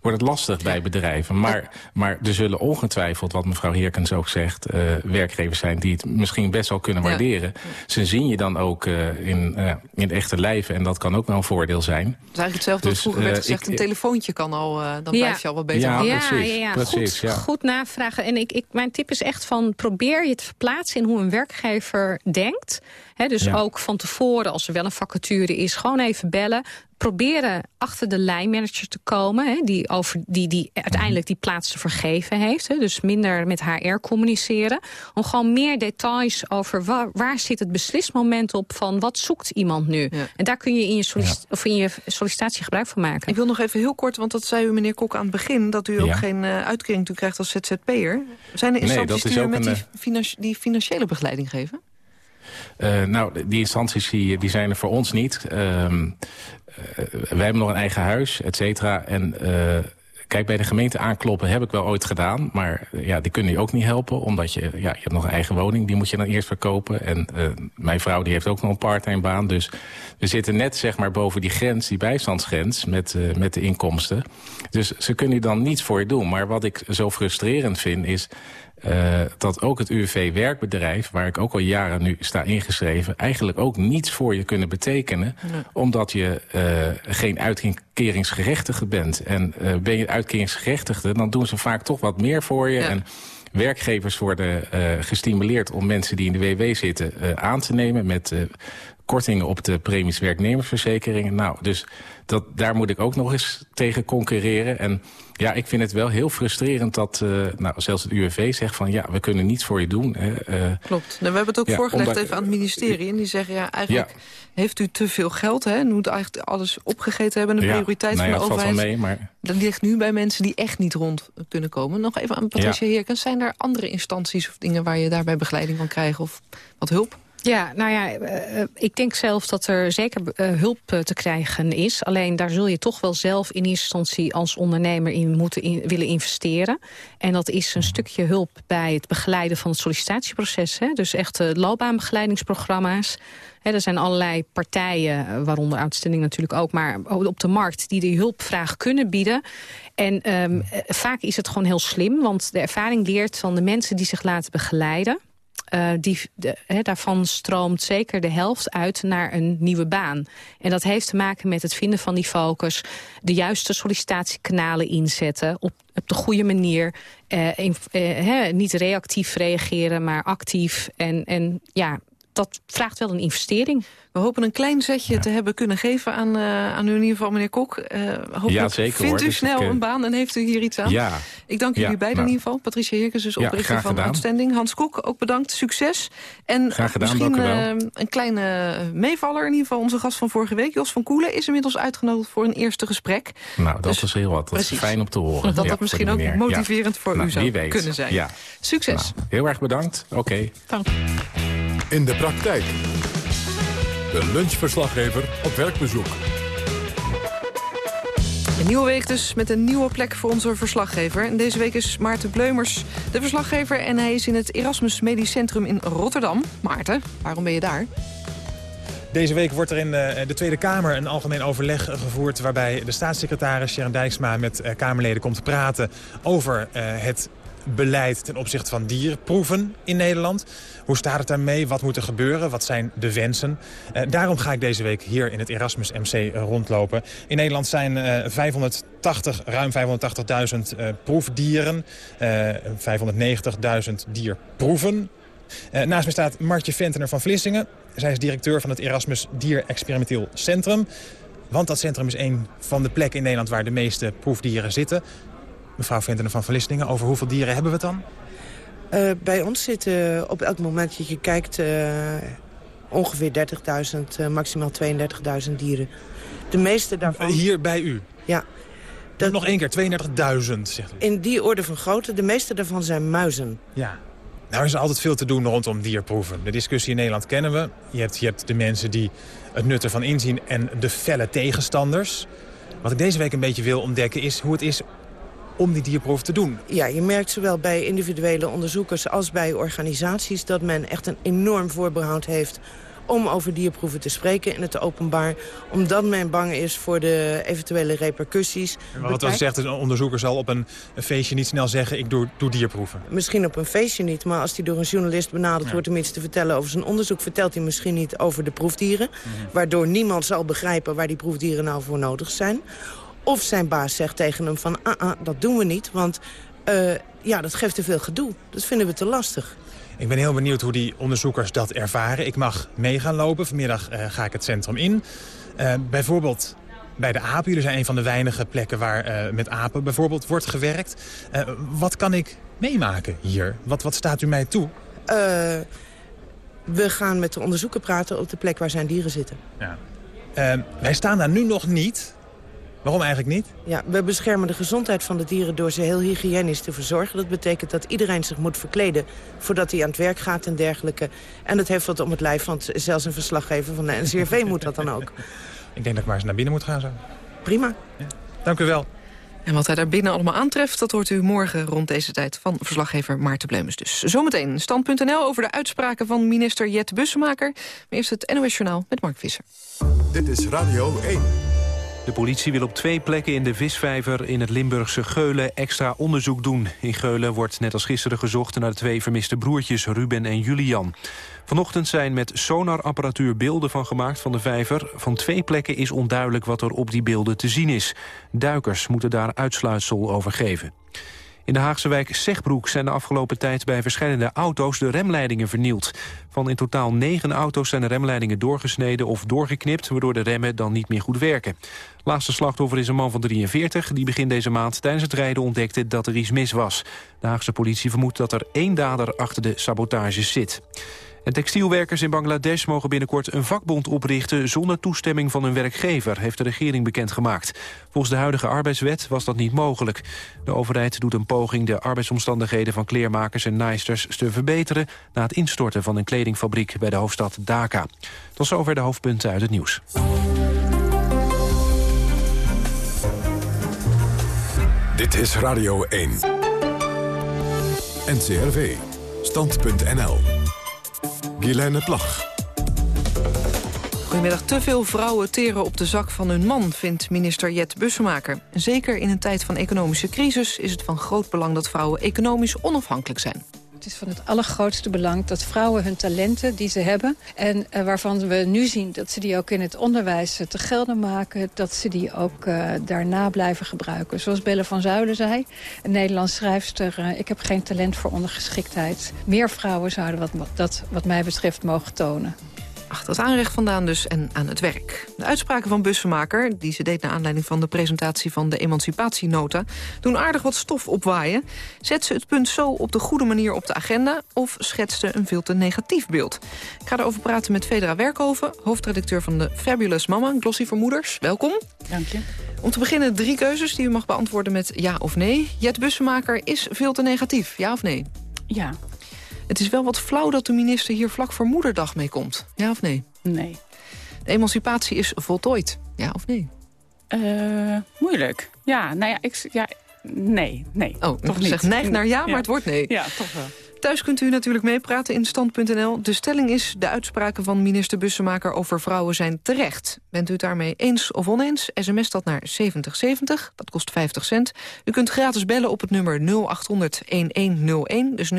wordt het lastig bij bedrijven. Maar, maar er zullen ongetwijfeld, wat mevrouw Heerkens ook zegt... eh, werkgevers zijn die het misschien best wel kunnen Ja. waarderen. Ze zien je dan ook eh, in, eh, in het echte leven. En dat kan ook wel een voordeel zijn. Dat is eigenlijk hetzelfde Dus, wat vroeger werd gezegd. ik- een telefoontje kan al, eh, dan Ja. blijf je al wat beter Ja, ja, precies, ja, ja. precies, goed, ja. goed navragen. En ik, ik, mijn tip is echt van probeer je te verplaatsen in hoe een werkgever denkt. Hè, dus Ja. ook van tevoren, als er wel een vacature is, gewoon even bellen. Proberen achter de lijnmanager te komen, hè, die, over, die, die uiteindelijk die plaats te vergeven heeft. Hè, dus minder met HR communiceren. Om gewoon meer details over waar, waar zit het beslismoment op van wat zoekt iemand nu. En daar kun je in je, of in je sollicitatie gebruik van maken. Ik wil nog even heel kort, want dat zei u meneer Kok aan het begin... dat u ook Ja. geen eh, uitkering toe krijgt als ZZP'er. Zijn er instanties dat is die u met een, die, financi- die financiële begeleiding geven? Eh, nou, die instanties die, zijn er voor ons niet. Ehm, eh, wij hebben nog een eigen huis, et cetera. En eh, kijk, bij de gemeente aankloppen heb ik wel ooit gedaan. Maar ja, die kunnen je ook niet helpen. Omdat je, ja, je hebt nog een eigen woning, die moet je dan eerst verkopen. En mijn vrouw die heeft ook nog een parttime baan. Dus we zitten net zeg maar boven die grens, die bijstandsgrens... met, met de inkomsten. Dus ze kunnen dan niets voor je doen. Maar wat ik zo frustrerend vind is... eh, dat ook het UWV-werkbedrijf, waar ik ook al jaren nu sta ingeschreven... eigenlijk ook niets voor je kunnen betekenen... omdat je eh, geen uitkeringsgerechtigde bent. En eh, ben je uitkeringsgerechtigde, dan doen ze vaak toch wat meer voor je... En, Werkgevers worden gestimuleerd om mensen die in de WW zitten aan te nemen... met kortingen op de premies werknemersverzekeringen. Nou, dus dat, daar moet ik ook nog eens tegen concurreren. En ja, ik vind het wel heel frustrerend dat eh, nou, zelfs het UWV zegt van... ja, we kunnen niets voor je doen. Hè, eh, Klopt. Nou, we hebben het ook Ja, voorgelegd omdat- even aan het ministerie. En die zeggen, ja, eigenlijk heeft u te veel geld. Hè, en moet eigenlijk alles opgegeten hebben. De Ja, prioriteit nou ja, van de overheid. mee, maar- Dat ligt nu bij mensen die echt niet rond kunnen komen. Nog even aan Patricia Heerkens. Zijn er andere instanties of dingen waar je daarbij begeleiding kan krijgen? Of wat hulp? Ja, nou ja, eh, eh, ik denk zelf dat er zeker eh, hulp te krijgen is. Alleen daar zul je toch wel zelf in eerste instantie als ondernemer in moeten in- willen investeren. En dat is een stukje hulp bij het begeleiden van het sollicitatieproces. Hè? Dus echt loopbaanbegeleidingsprogramma's. Hè, er zijn allerlei partijen, waaronder uitstelling natuurlijk ook... maar op de markt die die hulpvraag kunnen bieden. En ehm, eh, vaak is het gewoon heel slim, want de ervaring leert van de mensen die zich laten begeleiden... Eh, die, daarvan stroomt zeker de helft uit naar een nieuwe baan. En dat heeft te maken met het vinden van die focus... de juiste sollicitatiekanalen inzetten op, op de goede manier. eh, eh, niet reactief reageren, maar actief. En, en ja, dat vraagt wel een investering. We hopen een klein zetje te hebben kunnen geven aan, eh, aan u in ieder geval, meneer Kok. Eh hopelijk Ja, zeker, vindt hoor. u Dus snel ik, eh, een baan en heeft u hier iets aan. Ja. Ik dank Ja, jullie beiden nou. in ieder geval. Patricia Heerkens, dus Ja, oprichter van. Outstanding. Hans Kok, ook bedankt. Succes. En Graag gedaan, misschien dank u wel. een kleine meevaller. In ieder geval onze gast van vorige week, Jos van Koelen... is inmiddels uitgenodigd voor een eerste gesprek. Nou, dat Dus- is heel wat. Dat precies. is fijn om te horen. Dat dat misschien ook motiverend voor Nou, u zou wie weet. kunnen zijn. Ja. Succes. Nou, heel erg bedankt. Oké. Dank. In de praktijk. De lunchverslaggever op werkbezoek. Een nieuwe week dus met een nieuwe plek voor onze verslaggever. En deze week is Maarten Bleumers de verslaggever... en hij is in het Erasmus Medisch Centrum in Rotterdam. Maarten, waarom ben je daar? Deze week wordt er in de, de, Tweede Kamer een algemeen overleg gevoerd... waarbij de staatssecretaris Sharon Dijksma met uh, Kamerleden komt praten... over uh, het beleid ten opzichte van dierproeven in Nederland. Hoe staat het daarmee? Wat moet er gebeuren? Wat zijn de wensen? Uh, daarom ga ik deze week hier in het Erasmus MC rondlopen. In Nederland zijn uh, 580, ruim 580.000 uh, proefdieren, 590.000 dierproeven. naast me staat Martje Ventener van Vlissingen. Zij is directeur van het Erasmus Dier Experimenteel Centrum. Want dat centrum is een van de plekken in Nederland waar de meeste proefdieren zitten. Mevrouw Ventener van Vlissingen, over hoeveel dieren hebben we het dan? Uh, bij ons zitten op elk moment dat je kijkt uh, ongeveer 30.000, uh, maximaal 32.000 dieren. De meeste daarvan... Hier bij u? Ja. Dat... Nog één keer, 32.000 zegt u. In die orde van grootte. De meeste daarvan zijn muizen. Ja. Nou is er altijd veel te doen rondom dierproeven. De discussie in Nederland kennen we. Je hebt, je hebt de mensen die het nut ervan inzien en de felle tegenstanders. Wat ik deze week een beetje wil ontdekken is hoe het is om die dierproef te doen. Ja, je merkt zowel bij individuele onderzoekers als bij organisaties... dat men echt een enorm voorbehoud heeft om over dierproeven te spreken in het openbaar. Omdat men bang is voor de eventuele repercussies. Maar wat dat zegt, een onderzoeker zal op een, een, feestje niet snel zeggen... ik doe, doe dierproeven. Misschien op een feestje niet, maar als hij door een journalist benaderd ja. wordt... om iets te vertellen over zijn onderzoek... vertelt hij misschien niet over de proefdieren. Mm -hmm. Waardoor niemand zal begrijpen waar die proefdieren nou voor nodig zijn. Of zijn baas zegt tegen hem van, ah, ah dat doen we niet, want uh, ja, dat geeft te veel gedoe. Dat vinden we te lastig. Ik ben heel benieuwd hoe die onderzoekers dat ervaren. Ik mag mee gaan lopen. Vanmiddag uh, ga ik het centrum in. Uh, bijvoorbeeld bij de apen. Jullie zijn een van de weinige plekken waar met apen bijvoorbeeld wordt gewerkt. wat kan ik meemaken hier? Wat, wat staat u mij toe? we gaan met de onderzoeker praten op de plek waar zijn dieren zitten. Ja. wij staan daar nu nog niet. Waarom eigenlijk niet? Ja, we beschermen de gezondheid van de dieren door ze heel hygiënisch te verzorgen. Dat betekent dat iedereen zich moet verkleden voordat hij aan het werk gaat en dergelijke. En dat heeft wat om het lijf, want zelfs een verslaggever van de NCRV moet dat dan ook. Ik denk dat ik maar eens naar binnen moet gaan zo. Prima. Ja. Dank u wel. En wat hij daar binnen allemaal aantreft... dat hoort u morgen rond deze tijd van verslaggever Maarten Bleumens dus. Zometeen stand.nl over de uitspraken van minister Jet Bussemaker. Maar eerst het NOS Journaal met Mark Visser. Dit is Radio 1. De politie wil op twee plekken in de visvijver in het Limburgse Geulen extra onderzoek doen. In Geulen wordt net als gisteren gezocht naar de twee vermiste broertjes Ruben en Julian. Vanochtend zijn met sonarapparatuur beelden van gemaakt van de vijver. Van twee plekken is onduidelijk wat er op die beelden te zien is. Duikers moeten daar uitsluitsel over geven. In de Haagse wijk Zegbroek zijn de afgelopen tijd bij verschillende auto's de remleidingen vernield. Van in totaal negen auto's zijn de remleidingen doorgesneden of doorgeknipt, waardoor de remmen dan niet meer goed werken. Laatste slachtoffer is een man van 43 die begin deze maand tijdens het rijden ontdekte dat er iets mis was. De Haagse politie vermoedt dat er één dader achter de sabotage zit. En textielwerkers in Bangladesh mogen binnenkort een vakbond oprichten... zonder toestemming van hun werkgever, heeft de regering bekendgemaakt. Volgens de huidige arbeidswet was dat niet mogelijk. De overheid doet een poging de arbeidsomstandigheden van kleermakers en naaisters te verbeteren... na het instorten van een kledingfabriek bij de hoofdstad Dhaka. Tot zover de hoofdpunten uit het nieuws. Dit is Radio 1. NCRV. Stand.nl. Guilaine Plag. Goedemiddag. Te veel vrouwen teren op de zak van hun man, vindt minister Jet Bussemaker. Zeker in een tijd van economische crisis is het van groot belang dat vrouwen economisch onafhankelijk zijn. Het is van het allergrootste belang dat vrouwen hun talenten die ze hebben... en uh, waarvan we nu zien dat ze die ook in het onderwijs te gelden maken... dat ze die ook uh, daarna blijven gebruiken. Zoals Belle van Zuilen zei, een Nederlands schrijfster... Ik heb geen talent voor ondergeschiktheid. Meer vrouwen zouden wat, dat wat mij betreft mogen tonen achter het aanrecht vandaan dus en aan het werk. De uitspraken van Bussemaker, die ze deed naar aanleiding van de presentatie van de emancipatienota, doen aardig wat stof opwaaien. Zet ze het punt zo op de goede manier op de agenda of schetste een veel te negatief beeld? Ik ga erover praten met Federa Werkhoven, hoofdredacteur van de Fabulous Mama, Glossy voor Moeders. Welkom. Dank je. Om te beginnen drie keuzes die u mag beantwoorden met ja of nee. Jet Bussemaker is veel te negatief, ja of nee? Ja. Het is wel wat flauw dat de minister hier vlak voor Moederdag mee komt. Ja of nee? Nee. De emancipatie is voltooid. Ja of nee? Uh, moeilijk. Ja, nou ja, ik, ja nee, nee. Oh, toch niet. Zeg neig naar ja, maar het wordt nee. Ja, toch wel. Thuis kunt u natuurlijk meepraten in stand.nl. De stelling is, de uitspraken van minister Bussemaker over vrouwen zijn terecht. Bent u het daarmee eens of oneens? SMS dat naar 7070, dat kost 50 cent. U kunt gratis bellen op het nummer 0800-1101, dus 0800-1101.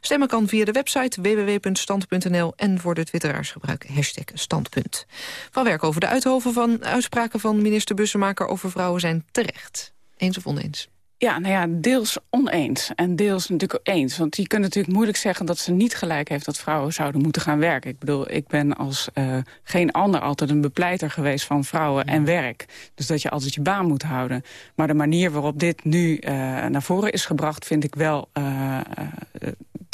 Stemmen kan via de website www.stand.nl en voor de twitteraars gebruik hashtag standpunt. Van werk over de uithoven van uitspraken van minister Bussemaker over vrouwen zijn terecht. Eens of oneens? Ja, nou ja, deels oneens en deels natuurlijk eens. Want je kunt natuurlijk moeilijk zeggen dat ze niet gelijk heeft... dat vrouwen zouden moeten gaan werken. Ik bedoel, ik ben als uh, geen ander altijd een bepleiter geweest van vrouwen en werk. Dus dat je altijd je baan moet houden. Maar de manier waarop dit nu uh, naar voren is gebracht... vind ik wel uh,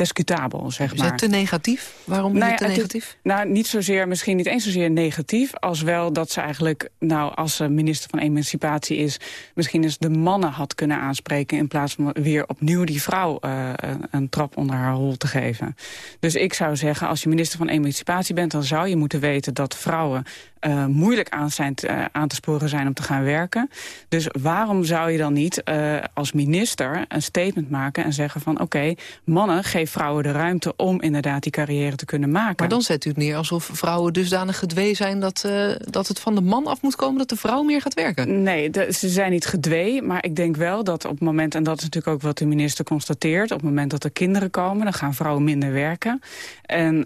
discutabel, zeg maar. Is het te negatief? Waarom is nou het te negatief? nou, niet zozeer, misschien niet eens zozeer negatief... als wel dat ze eigenlijk, nou, als ze minister van Emancipatie is... misschien eens de mannen had kunnen aanspreken... in plaats van weer opnieuw die vrouw uh, een trap onder haar hol te geven. Dus ik zou zeggen, als je minister van Emancipatie bent... dan zou je moeten weten dat vrouwen uh, moeilijk aan, zijn te, uh, aan te sporen zijn om te gaan werken. Dus waarom zou je dan niet uh, als minister een statement maken en zeggen van... oké, okay, mannen, geef vrouwen de ruimte om inderdaad die carrière te kunnen maken. Maar dan zet u het neer alsof vrouwen dusdanig gedwee zijn... dat, dat het van de man af moet komen dat de vrouw meer gaat werken. Nee, de, ze zijn niet gedwee, maar ik denk wel dat op het moment... en dat is natuurlijk ook wat de minister constateert... op het moment dat er kinderen komen, dan gaan vrouwen minder werken. En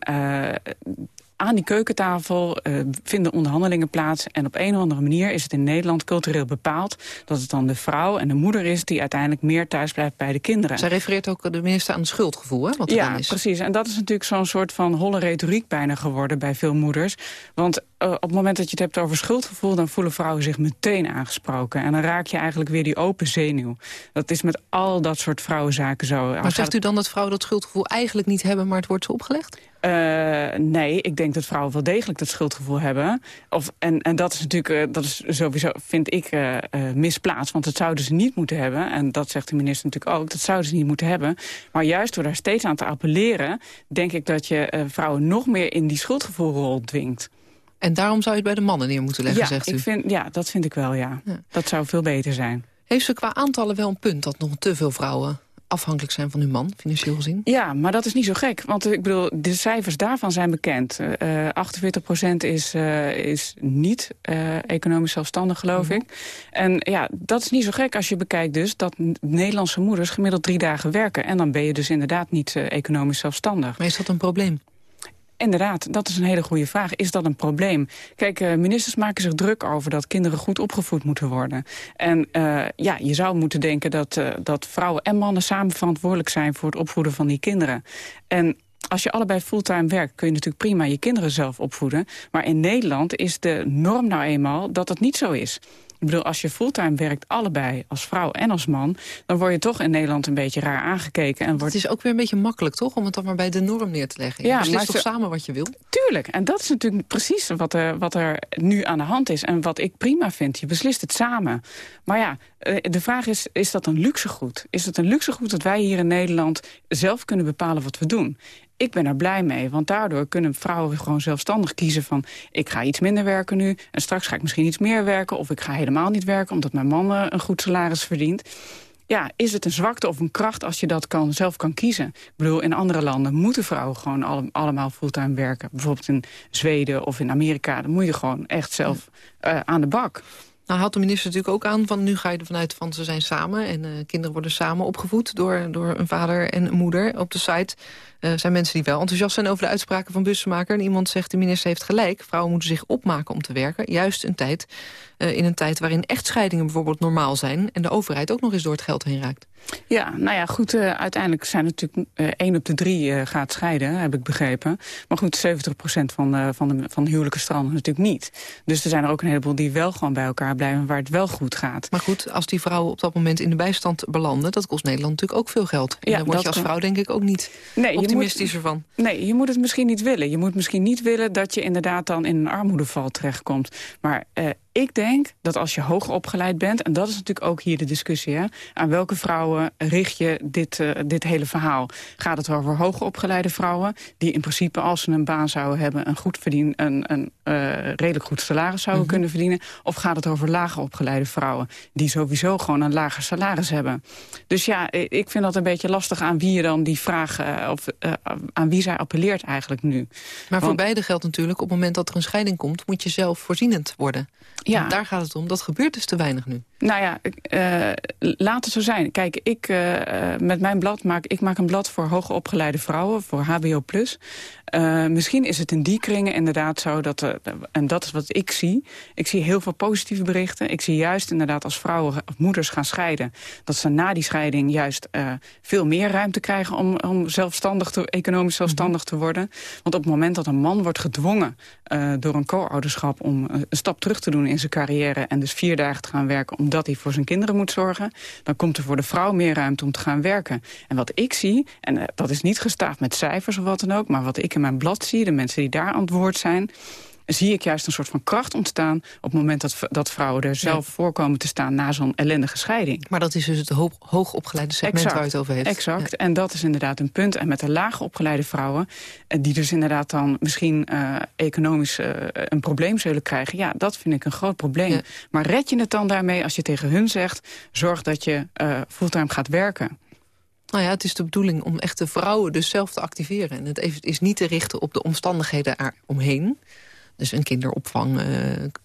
aan die keukentafel uh, vinden onderhandelingen plaats. En op een of andere manier is het in Nederland cultureel bepaald... dat het dan de vrouw en de moeder is die uiteindelijk meer thuis blijft bij de kinderen. Zij refereert ook de minister aan het schuldgevoel, hè? Wat er ja, dan is. precies. En dat is natuurlijk zo'n soort van holle retoriek bijna geworden bij veel moeders. Want uh, op het moment dat je het hebt over schuldgevoel... dan voelen vrouwen zich meteen aangesproken. En dan raak je eigenlijk weer die open zenuw. Dat is met al dat soort vrouwenzaken zo. Maar zegt u dan dat vrouwen dat schuldgevoel eigenlijk niet hebben... maar het wordt ze opgelegd? Uh, nee, ik denk dat vrouwen wel degelijk dat schuldgevoel hebben. Of, en, en dat is natuurlijk, uh, dat is sowieso, vind ik, uh, misplaatst. Want dat zouden ze niet moeten hebben. En dat zegt de minister natuurlijk ook. Dat zouden ze niet moeten hebben. Maar juist door daar steeds aan te appelleren... denk ik dat je vrouwen nog meer in die schuldgevoelrol dwingt. En daarom zou je het bij de mannen neer moeten leggen, ja, zegt u? Ik vind, ja, dat vind ik wel, ja. ja. Dat zou veel beter zijn. Heeft ze qua aantallen wel een punt dat nog te veel vrouwen afhankelijk zijn van hun man, financieel gezien? Ja, maar dat is niet zo gek. Want ik bedoel, de cijfers daarvan zijn bekend. Uh, 48% is, uh, is niet uh, economisch zelfstandig, geloof -hmm. ik. En ja, dat is niet zo gek als je bekijkt dus... dat Nederlandse moeders gemiddeld drie dagen werken. En dan ben je dus inderdaad niet economisch zelfstandig. Maar is dat een probleem? Inderdaad, dat is een hele goede vraag. Is dat een probleem? Kijk, uh, ministers maken zich druk over dat kinderen goed opgevoed moeten worden. En uh, ja, je zou moeten denken dat, uh, dat vrouwen en mannen samen verantwoordelijk zijn voor het opvoeden van die kinderen. En als je allebei fulltime werkt, kun je natuurlijk prima je kinderen zelf opvoeden. Maar in Nederland is de norm nou eenmaal dat het niet zo is. Ik bedoel, als je fulltime werkt, allebei, als vrouw en als man... dan word je toch in Nederland een beetje raar aangekeken. En wordt... Het is ook weer een beetje makkelijk, toch? Om het dan maar bij de norm neer te leggen. Je ja, beslist toch samen wat je wil? Tuurlijk. En dat is natuurlijk precies wat er, wat er nu aan de hand is. En wat ik prima vind. Je beslist het samen. Maar ja, de vraag is, is dat een luxegoed? Is het een luxegoed dat wij hier in Nederland zelf kunnen bepalen wat we doen? Ik ben er blij mee, want daardoor kunnen vrouwen gewoon zelfstandig kiezen van... ik ga iets minder werken nu en straks ga ik misschien iets meer werken... of ik ga helemaal niet werken omdat mijn man een goed salaris verdient. Ja, is het een zwakte of een kracht als je dat kan, zelf kan kiezen? Ik bedoel, in andere landen moeten vrouwen gewoon alle, allemaal fulltime werken. Bijvoorbeeld in Zweden of in Amerika. Dan moet je gewoon echt zelf uh, aan de bak. Nou haalt de minister natuurlijk ook aan van nu ga je ervan uit van ze zijn samen... en uh, kinderen worden samen opgevoed door, door een vader en een moeder. Op de site zijn mensen die wel enthousiast zijn over de uitspraken van bussenmaker. En iemand zegt de minister heeft gelijk. Vrouwen moeten zich opmaken om te werken. Juist een tijd, uh, in een tijd waarin echtscheidingen bijvoorbeeld normaal zijn... en de overheid ook nog eens door het geld heen raakt. Ja, nou ja, goed, uh, uiteindelijk zijn natuurlijk uh, één op de drie uh, gaat scheiden, heb ik begrepen. Maar goed, 70 procent van, van, de, van de huwelijken stranden natuurlijk niet. Dus er zijn er ook een heleboel die wel gewoon bij elkaar blijven, waar het wel goed gaat. Maar goed, als die vrouwen op dat moment in de bijstand belanden, dat kost Nederland natuurlijk ook veel geld. En ja, dan word je als vrouw denk ik ook niet nee, optimistischer moet, van. Nee, je moet het misschien niet willen. Je moet misschien niet willen dat je inderdaad dan in een armoedeval terechtkomt. Maar ik denk dat als je hoger opgeleid bent... en dat is natuurlijk ook hier de discussie... Hè, aan welke vrouwen richt je dit, uh, dit hele verhaal? Gaat het over hoger opgeleide vrouwen... die in principe, als ze een baan zouden hebben... een, goed verdien, een, een uh, redelijk goed salaris zouden mm -hmm. kunnen verdienen? Of gaat het over lager opgeleide vrouwen... die sowieso gewoon een lager salaris hebben? Dus ja, ik vind dat een beetje lastig aan wie je dan die vraag... Uh, of aan wie zij appelleert eigenlijk nu. Maar voor beide geldt natuurlijk... op het moment dat er een scheiding komt... moet je zelf voorzienend worden. Ja. Daar gaat het om. Dat gebeurt dus te weinig nu. Nou ja, uh, laat het zo zijn. Kijk, ik uh, met mijn blad maak ik maak een blad voor hoogopgeleide vrouwen, voor HBO+. Uh, misschien is het in die kringen inderdaad zo dat, en dat is wat ik zie. Ik zie heel veel positieve berichten. Ik zie juist inderdaad als vrouwen of moeders gaan scheiden, dat ze na die scheiding juist veel meer ruimte krijgen om, om zelfstandig te, economisch zelfstandig mm -hmm. te worden. Want op het moment dat een man wordt gedwongen door een co-ouderschap om een stap terug te doen in zijn carrière en dus vier dagen te gaan werken omdat hij voor zijn kinderen moet zorgen, dan komt er voor de vrouw meer ruimte om te gaan werken. En wat ik zie, en dat is niet gestaafd met cijfers of wat dan ook, maar wat ik in mijn blad zie, de mensen die daar aan zijn zie ik juist een soort van kracht ontstaan... op het moment dat, dat vrouwen er zelf ja. voorkomen te staan... na zo'n ellendige scheiding. Maar dat is dus het ho hoogopgeleide segment exact, waar het over heeft. Exact, ja. en dat is inderdaad een punt. En met de laagopgeleide vrouwen... die dus inderdaad dan misschien uh, economisch uh, een probleem zullen krijgen... ja, dat vind ik een groot probleem. Ja. Maar red je het dan daarmee als je tegen hun zegt... zorg dat je uh, fulltime gaat werken... Nou ja, het is de bedoeling om echt de vrouwen dus zelf te activeren. En het is niet te richten op de omstandigheden eromheen. Dus een kinderopvang, uh,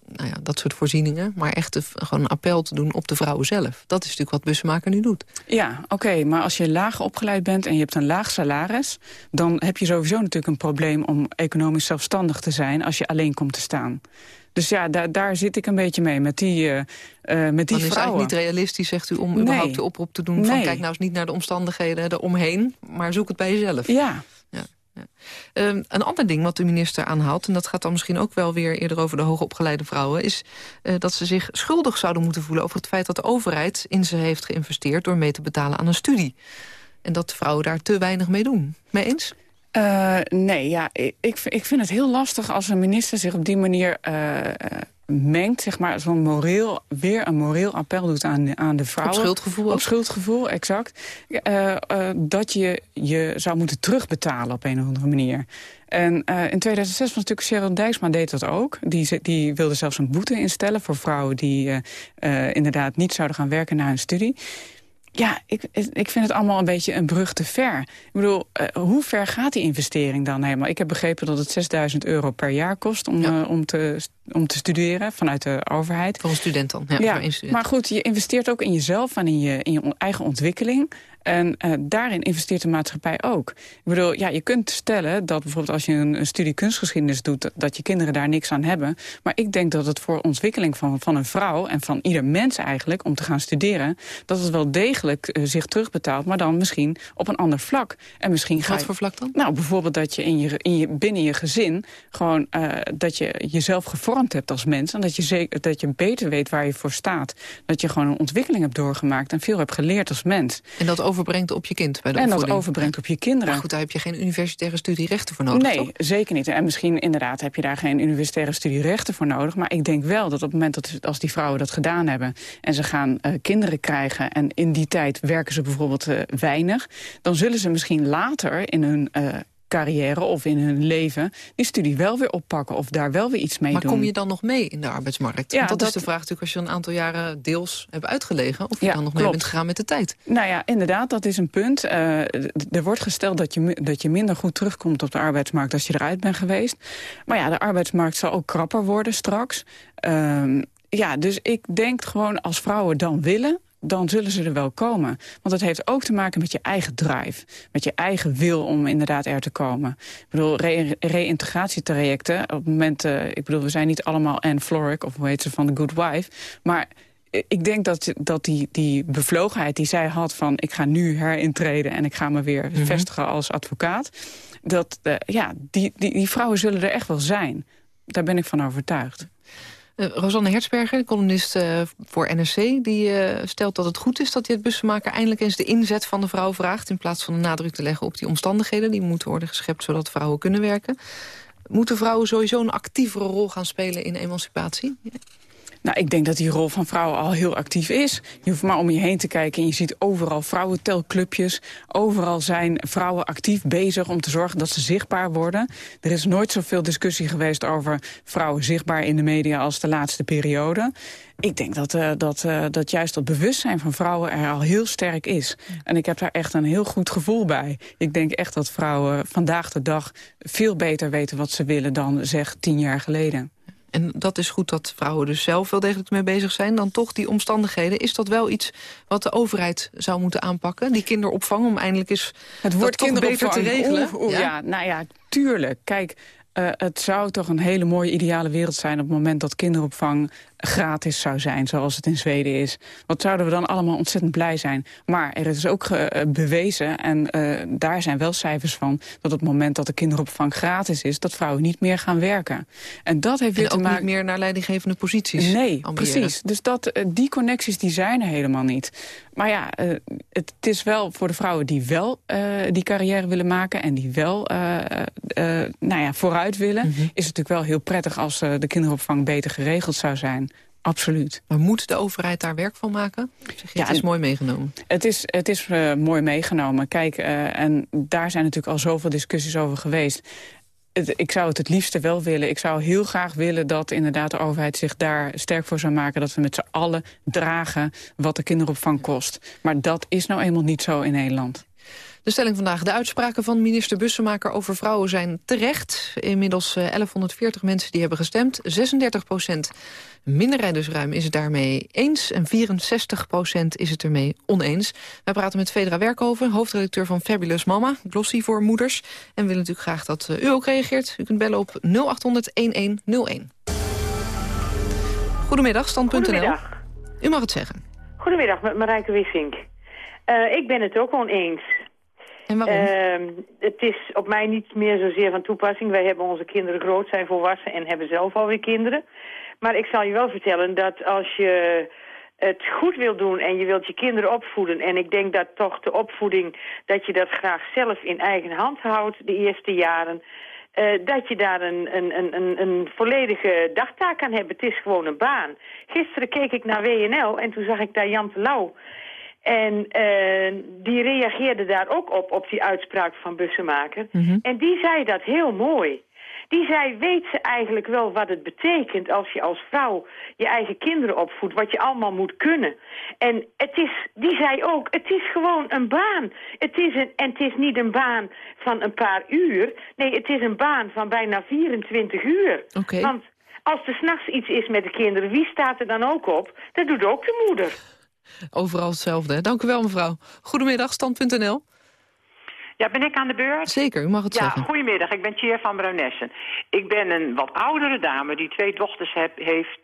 nou ja, dat soort voorzieningen. Maar echt gewoon een appel te doen op de vrouwen zelf. Dat is natuurlijk wat Bussenmaker nu doet. Ja, oké. Okay, maar als je laag opgeleid bent en je hebt een laag salaris... dan heb je sowieso natuurlijk een probleem om economisch zelfstandig te zijn... als je alleen komt te staan. Dus ja, daar, daar zit ik een beetje mee, met die, uh, met die Dan is het niet realistisch, zegt u, om nee. überhaupt de oproep te doen... van kijk nou eens niet naar de omstandigheden eromheen... maar zoek het bij jezelf. Ja. Um, een ander ding wat de minister aanhaalt... en dat gaat dan misschien ook wel weer eerder over de hoogopgeleide vrouwen... is uh, dat ze zich schuldig zouden moeten voelen over het feit dat de overheid... in ze heeft geïnvesteerd door mee te betalen aan een studie. En dat vrouwen daar te weinig mee doen. Mee eens? Uh, nee, ja, ik, ik vind het heel lastig als een minister zich op die manier uh, mengt, zeg maar, zo'n moreel, weer een moreel appel doet aan, aan de vrouwen. Op schuldgevoel Op ook. schuldgevoel, exact. Uh, dat je je zou moeten terugbetalen op een of andere manier. En uh, in 2006 was natuurlijk Cheryl Dijksma deed dat ook. Die, die wilde zelfs een boete instellen voor vrouwen die inderdaad niet zouden gaan werken na hun studie. Ja, ik, ik vind het allemaal een beetje een brug te ver. Ik bedoel, uh, hoe ver gaat die investering dan helemaal? Ik heb begrepen dat het 6000 euro per jaar kost om, ja. uh, om, te, om te studeren vanuit de overheid. Voor een student dan. Ja, maar goed, je investeert ook in jezelf en in je, in je eigen ontwikkeling. En uh, daarin investeert de maatschappij ook. Ik bedoel, ja, je kunt stellen dat bijvoorbeeld als je een, een studie kunstgeschiedenis doet... Dat, dat je kinderen daar niks aan hebben. Maar ik denk dat het voor ontwikkeling van, van een vrouw... en van ieder mens eigenlijk, om te gaan studeren... dat het wel degelijk uh, zich terugbetaalt, maar dan misschien op een ander vlak. En misschien ga Wat voor vlak dan? Nou, bijvoorbeeld dat je, in je, in je binnen je gezin... gewoon uh, dat je jezelf gevormd hebt als mens... en dat je, zeker, dat je beter weet waar je voor staat. Dat je gewoon een ontwikkeling hebt doorgemaakt... en veel hebt geleerd als mens. En dat overbrengt op je kind bij de En dat overbrengt op je kinderen. Maar goed, daar heb je geen universitaire studierechten voor nodig, Nee, toch? zeker niet. En misschien inderdaad heb je daar geen universitaire studierechten voor nodig. Maar ik denk wel dat op het moment dat als die vrouwen dat gedaan hebben... en ze gaan uh, kinderen krijgen en in die tijd werken ze bijvoorbeeld uh, weinig... dan zullen ze misschien later in hun... Uh, carrière of in hun leven die studie wel weer oppakken of daar wel weer iets mee maar doen. kom je dan nog mee in de arbeidsmarkt? Ja, Want dat, dat is de vraag natuurlijk als je een aantal jaren deels hebt uitgelegen... of je Ja, dan nog mee bent gegaan met de tijd. Nou ja, inderdaad, dat is een punt. Uh, er wordt gesteld dat je, dat je minder goed terugkomt op de arbeidsmarkt als je eruit bent geweest. Maar ja, de arbeidsmarkt zal ook krapper worden straks. Ehm, ja, dus ik denk gewoon als vrouwen dan willen dan zullen ze er wel komen. Want het heeft ook te maken met je eigen drive. Met je eigen wil om inderdaad er te komen. Ik bedoel, re- reïntegratietrajecten... op het moment, uh, ik bedoel, we zijn niet allemaal Anne Florrick... of hoe heet ze, van The Good Wife... maar ik denk dat, dat die, die bevlogenheid die zij had van... ik ga nu herintreden en ik ga me weer Mhm. vestigen als advocaat... dat uh, ja, die, die, die vrouwen zullen er echt wel zijn. Daar ben ik van overtuigd. Uh, Rosanne Hertzberger, columnist uh, voor NRC... die uh, stelt dat het goed is dat dit bussenmaker eindelijk eens de inzet van de vrouw vraagt... in plaats van de nadruk te leggen op die omstandigheden... die moeten worden geschept zodat vrouwen kunnen werken. Moeten vrouwen sowieso een actievere rol gaan spelen in emancipatie? Nou, ik denk dat die rol van vrouwen al heel actief is. Je hoeft maar om je heen te kijken en je ziet overal vrouwentelclubjes. Overal zijn vrouwen actief bezig om te zorgen dat ze zichtbaar worden. Er is nooit zoveel discussie geweest over vrouwen zichtbaar in de media als de laatste periode. Ik denk dat, uh, dat, uh, dat juist dat bewustzijn van vrouwen er al heel sterk is. En ik heb daar echt een heel goed gevoel bij. Ik denk echt dat vrouwen vandaag de dag veel beter weten wat ze willen dan zeg tien jaar geleden. En dat is goed dat vrouwen dus zelf wel degelijk mee bezig zijn. Dan toch die omstandigheden. Is dat wel iets wat de overheid zou moeten aanpakken? Die kinderopvang om eindelijk eens het wordt kinderopvang beter te regelen? Ja. ja, nou ja, tuurlijk. Kijk, uh, het zou toch een hele mooie ideale wereld zijn... op het moment dat kinderopvang gratis zou zijn, zoals het in Zweden is. Wat zouden we dan allemaal ontzettend blij zijn. Maar er is ook uh, bewezen, en uh, daar zijn wel cijfers van... dat op het moment dat de kinderopvang gratis is... dat vrouwen niet meer gaan werken. En dat heeft en weer ook te maken... niet meer naar leidinggevende posities Nee, ambiëren. precies. Dus dat, uh, die connecties die zijn er helemaal niet. Maar ja, het, het, is wel voor de vrouwen die wel die carrière willen maken... en die wel nou ja, vooruit willen... Mm -hmm. is het natuurlijk wel heel prettig als de kinderopvang beter geregeld zou zijn. Absoluut. Maar moet de overheid daar werk van maken? Zeg je, ja, het is mooi meegenomen. Het is, het is uh, mooi meegenomen. Kijk, uh, en daar zijn natuurlijk al zoveel discussies over geweest. Het, ik zou het het liefste wel willen. Ik zou heel graag willen dat inderdaad de overheid zich daar sterk voor zou maken... dat we met z'n allen dragen wat de kinderopvang kost. Maar dat is nou eenmaal niet zo in Nederland. De stelling vandaag. De uitspraken van minister Bussemaker over vrouwen zijn terecht. Inmiddels 1140 mensen die hebben gestemd. 36 procent minderheid dus ruim is het daarmee eens. En 64 procent is het ermee oneens. Wij praten met Fedra Werkhoven, hoofdredacteur van Fabulous Mama. Glossy voor moeders. En we willen natuurlijk graag dat u ook reageert. U kunt bellen op 0800-1101. Goedemiddag, stand.nl. Goedemiddag. U mag het zeggen. Goedemiddag, met Marijke Wissink. Uh, ik ben het ook oneens. Uh, het is op mij niet meer zozeer van toepassing. Wij hebben onze kinderen groot, zijn volwassen en hebben zelf alweer kinderen. Maar ik zal je wel vertellen dat als je het goed wil doen en je wilt je kinderen opvoeden... en ik denk dat toch de opvoeding, dat je dat graag zelf in eigen hand houdt de eerste jaren... Uh, dat je daar een, een, een, een volledige dagtaak kan hebben. Het is gewoon een baan. Gisteren keek ik naar WNL en toen zag ik daar Jan Terlouw... En uh, die reageerde daar ook op, op die uitspraak van Bussemaker. Mm -hmm. En die zei dat heel mooi. Die zei, weet ze eigenlijk wel wat het betekent als je als vrouw je eigen kinderen opvoedt, wat je allemaal moet kunnen. En het is, die zei ook, het is gewoon een baan. Het is een, en het is niet een baan van een paar uur. Nee, het is een baan van bijna 24 uur. Okay. Want als er s'nachts iets is met de kinderen, wie staat er dan ook op? Dat doet ook de moeder. Overal hetzelfde. Dank u wel, mevrouw. Goedemiddag, stand.nl. Ja, ben ik aan de beurt? Zeker, u mag het ja, zeggen. Goedemiddag, ik ben Cheer van Bruinessen. Ik ben een wat oudere dame die twee dochters heb, heeft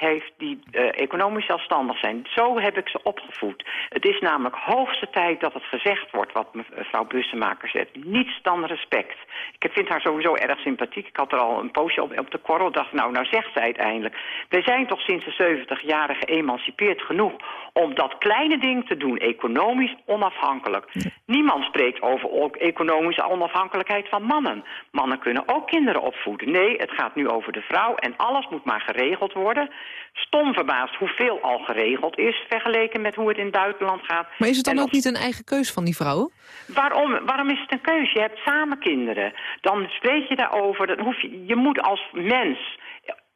heeft die uh, economisch zelfstandig zijn. Zo heb ik ze opgevoed. Het is namelijk hoogste tijd dat het gezegd wordt wat mevrouw Bussemaker zegt. Niets dan respect. Ik vind haar sowieso erg sympathiek. Ik had er al een poosje op, op de korrel. dacht, nou, nou zegt zij het eindelijk. Wij zijn toch sinds de 70 jaren geëmancipeerd genoeg om dat kleine ding te doen. Economisch onafhankelijk. Ja. Niemand spreekt over economische onafhankelijkheid van mannen. Mannen kunnen ook kinderen opvoeden. Nee, het gaat nu over de vrouw en alles moet maar geregeld worden stom verbaasd hoeveel al geregeld is... vergeleken met hoe het in het buitenland gaat. Maar is het dan en ook niet een eigen keus van die vrouwen? Waarom, waarom is het een keus? Je hebt samen kinderen. Dan spreek je daarover. Dan hoef je, je moet als mens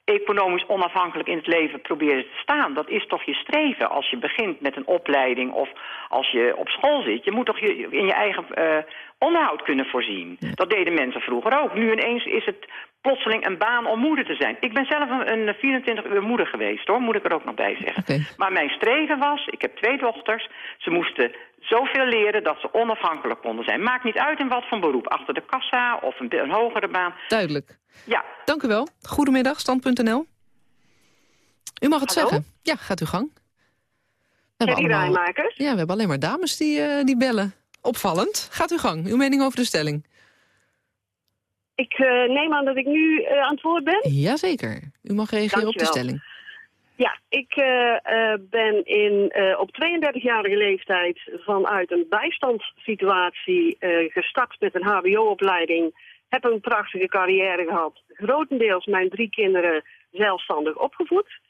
economisch onafhankelijk in het leven proberen te staan. Dat is toch je streven als je begint met een opleiding of als je op school zit. Je moet toch je, in je eigen uh, onderhoud kunnen voorzien. Ja. Dat deden mensen vroeger ook. Nu ineens is het plotseling een baan om moeder te zijn. Ik ben zelf een, een 24 uur moeder geweest, hoor, moet ik er ook nog bij zeggen. Okay. Maar mijn streven was, ik heb twee dochters, ze moesten zoveel leren dat ze onafhankelijk konden zijn. Maakt niet uit in wat voor beroep, achter de kassa of een, een hogere baan. Duidelijk. Ja. Dank u wel. Goedemiddag, stand.nl. U mag het Hallo? zeggen. Ja, gaat uw gang. We hebben, allemaal... ja, we hebben alleen maar dames die, uh, die bellen. Opvallend. Gaat uw gang. Uw mening over de stelling. Ik uh, neem aan dat ik nu uh, aan het woord ben. Jazeker. U mag reageren Dankjewel. op de stelling. Ja, ik uh, ben in, op 32-jarige leeftijd vanuit een bijstandssituatie gestart met een hbo-opleiding. Heb een prachtige carrière gehad. Grotendeels mijn drie kinderen zelfstandig opgevoed.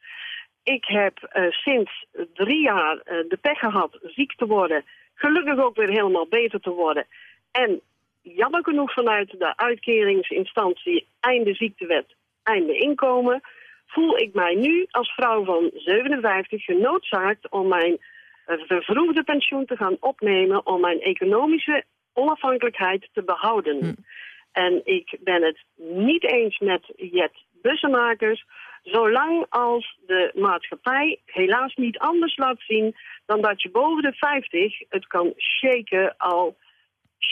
ik heb eh, sinds drie jaar eh, de pech gehad ziek te worden. Gelukkig ook weer helemaal beter te worden. En jammer genoeg vanuit de uitkeringsinstantie einde ziektewet, einde inkomen... voel ik mij nu als vrouw van 57 genoodzaakt om mijn eh, vervroegde pensioen te gaan opnemen... om mijn economische onafhankelijkheid te behouden. En ik ben het niet eens met Jet Bussenmakers... zolang als de maatschappij helaas niet anders laat zien... dan dat je boven de 50 het kan shaken al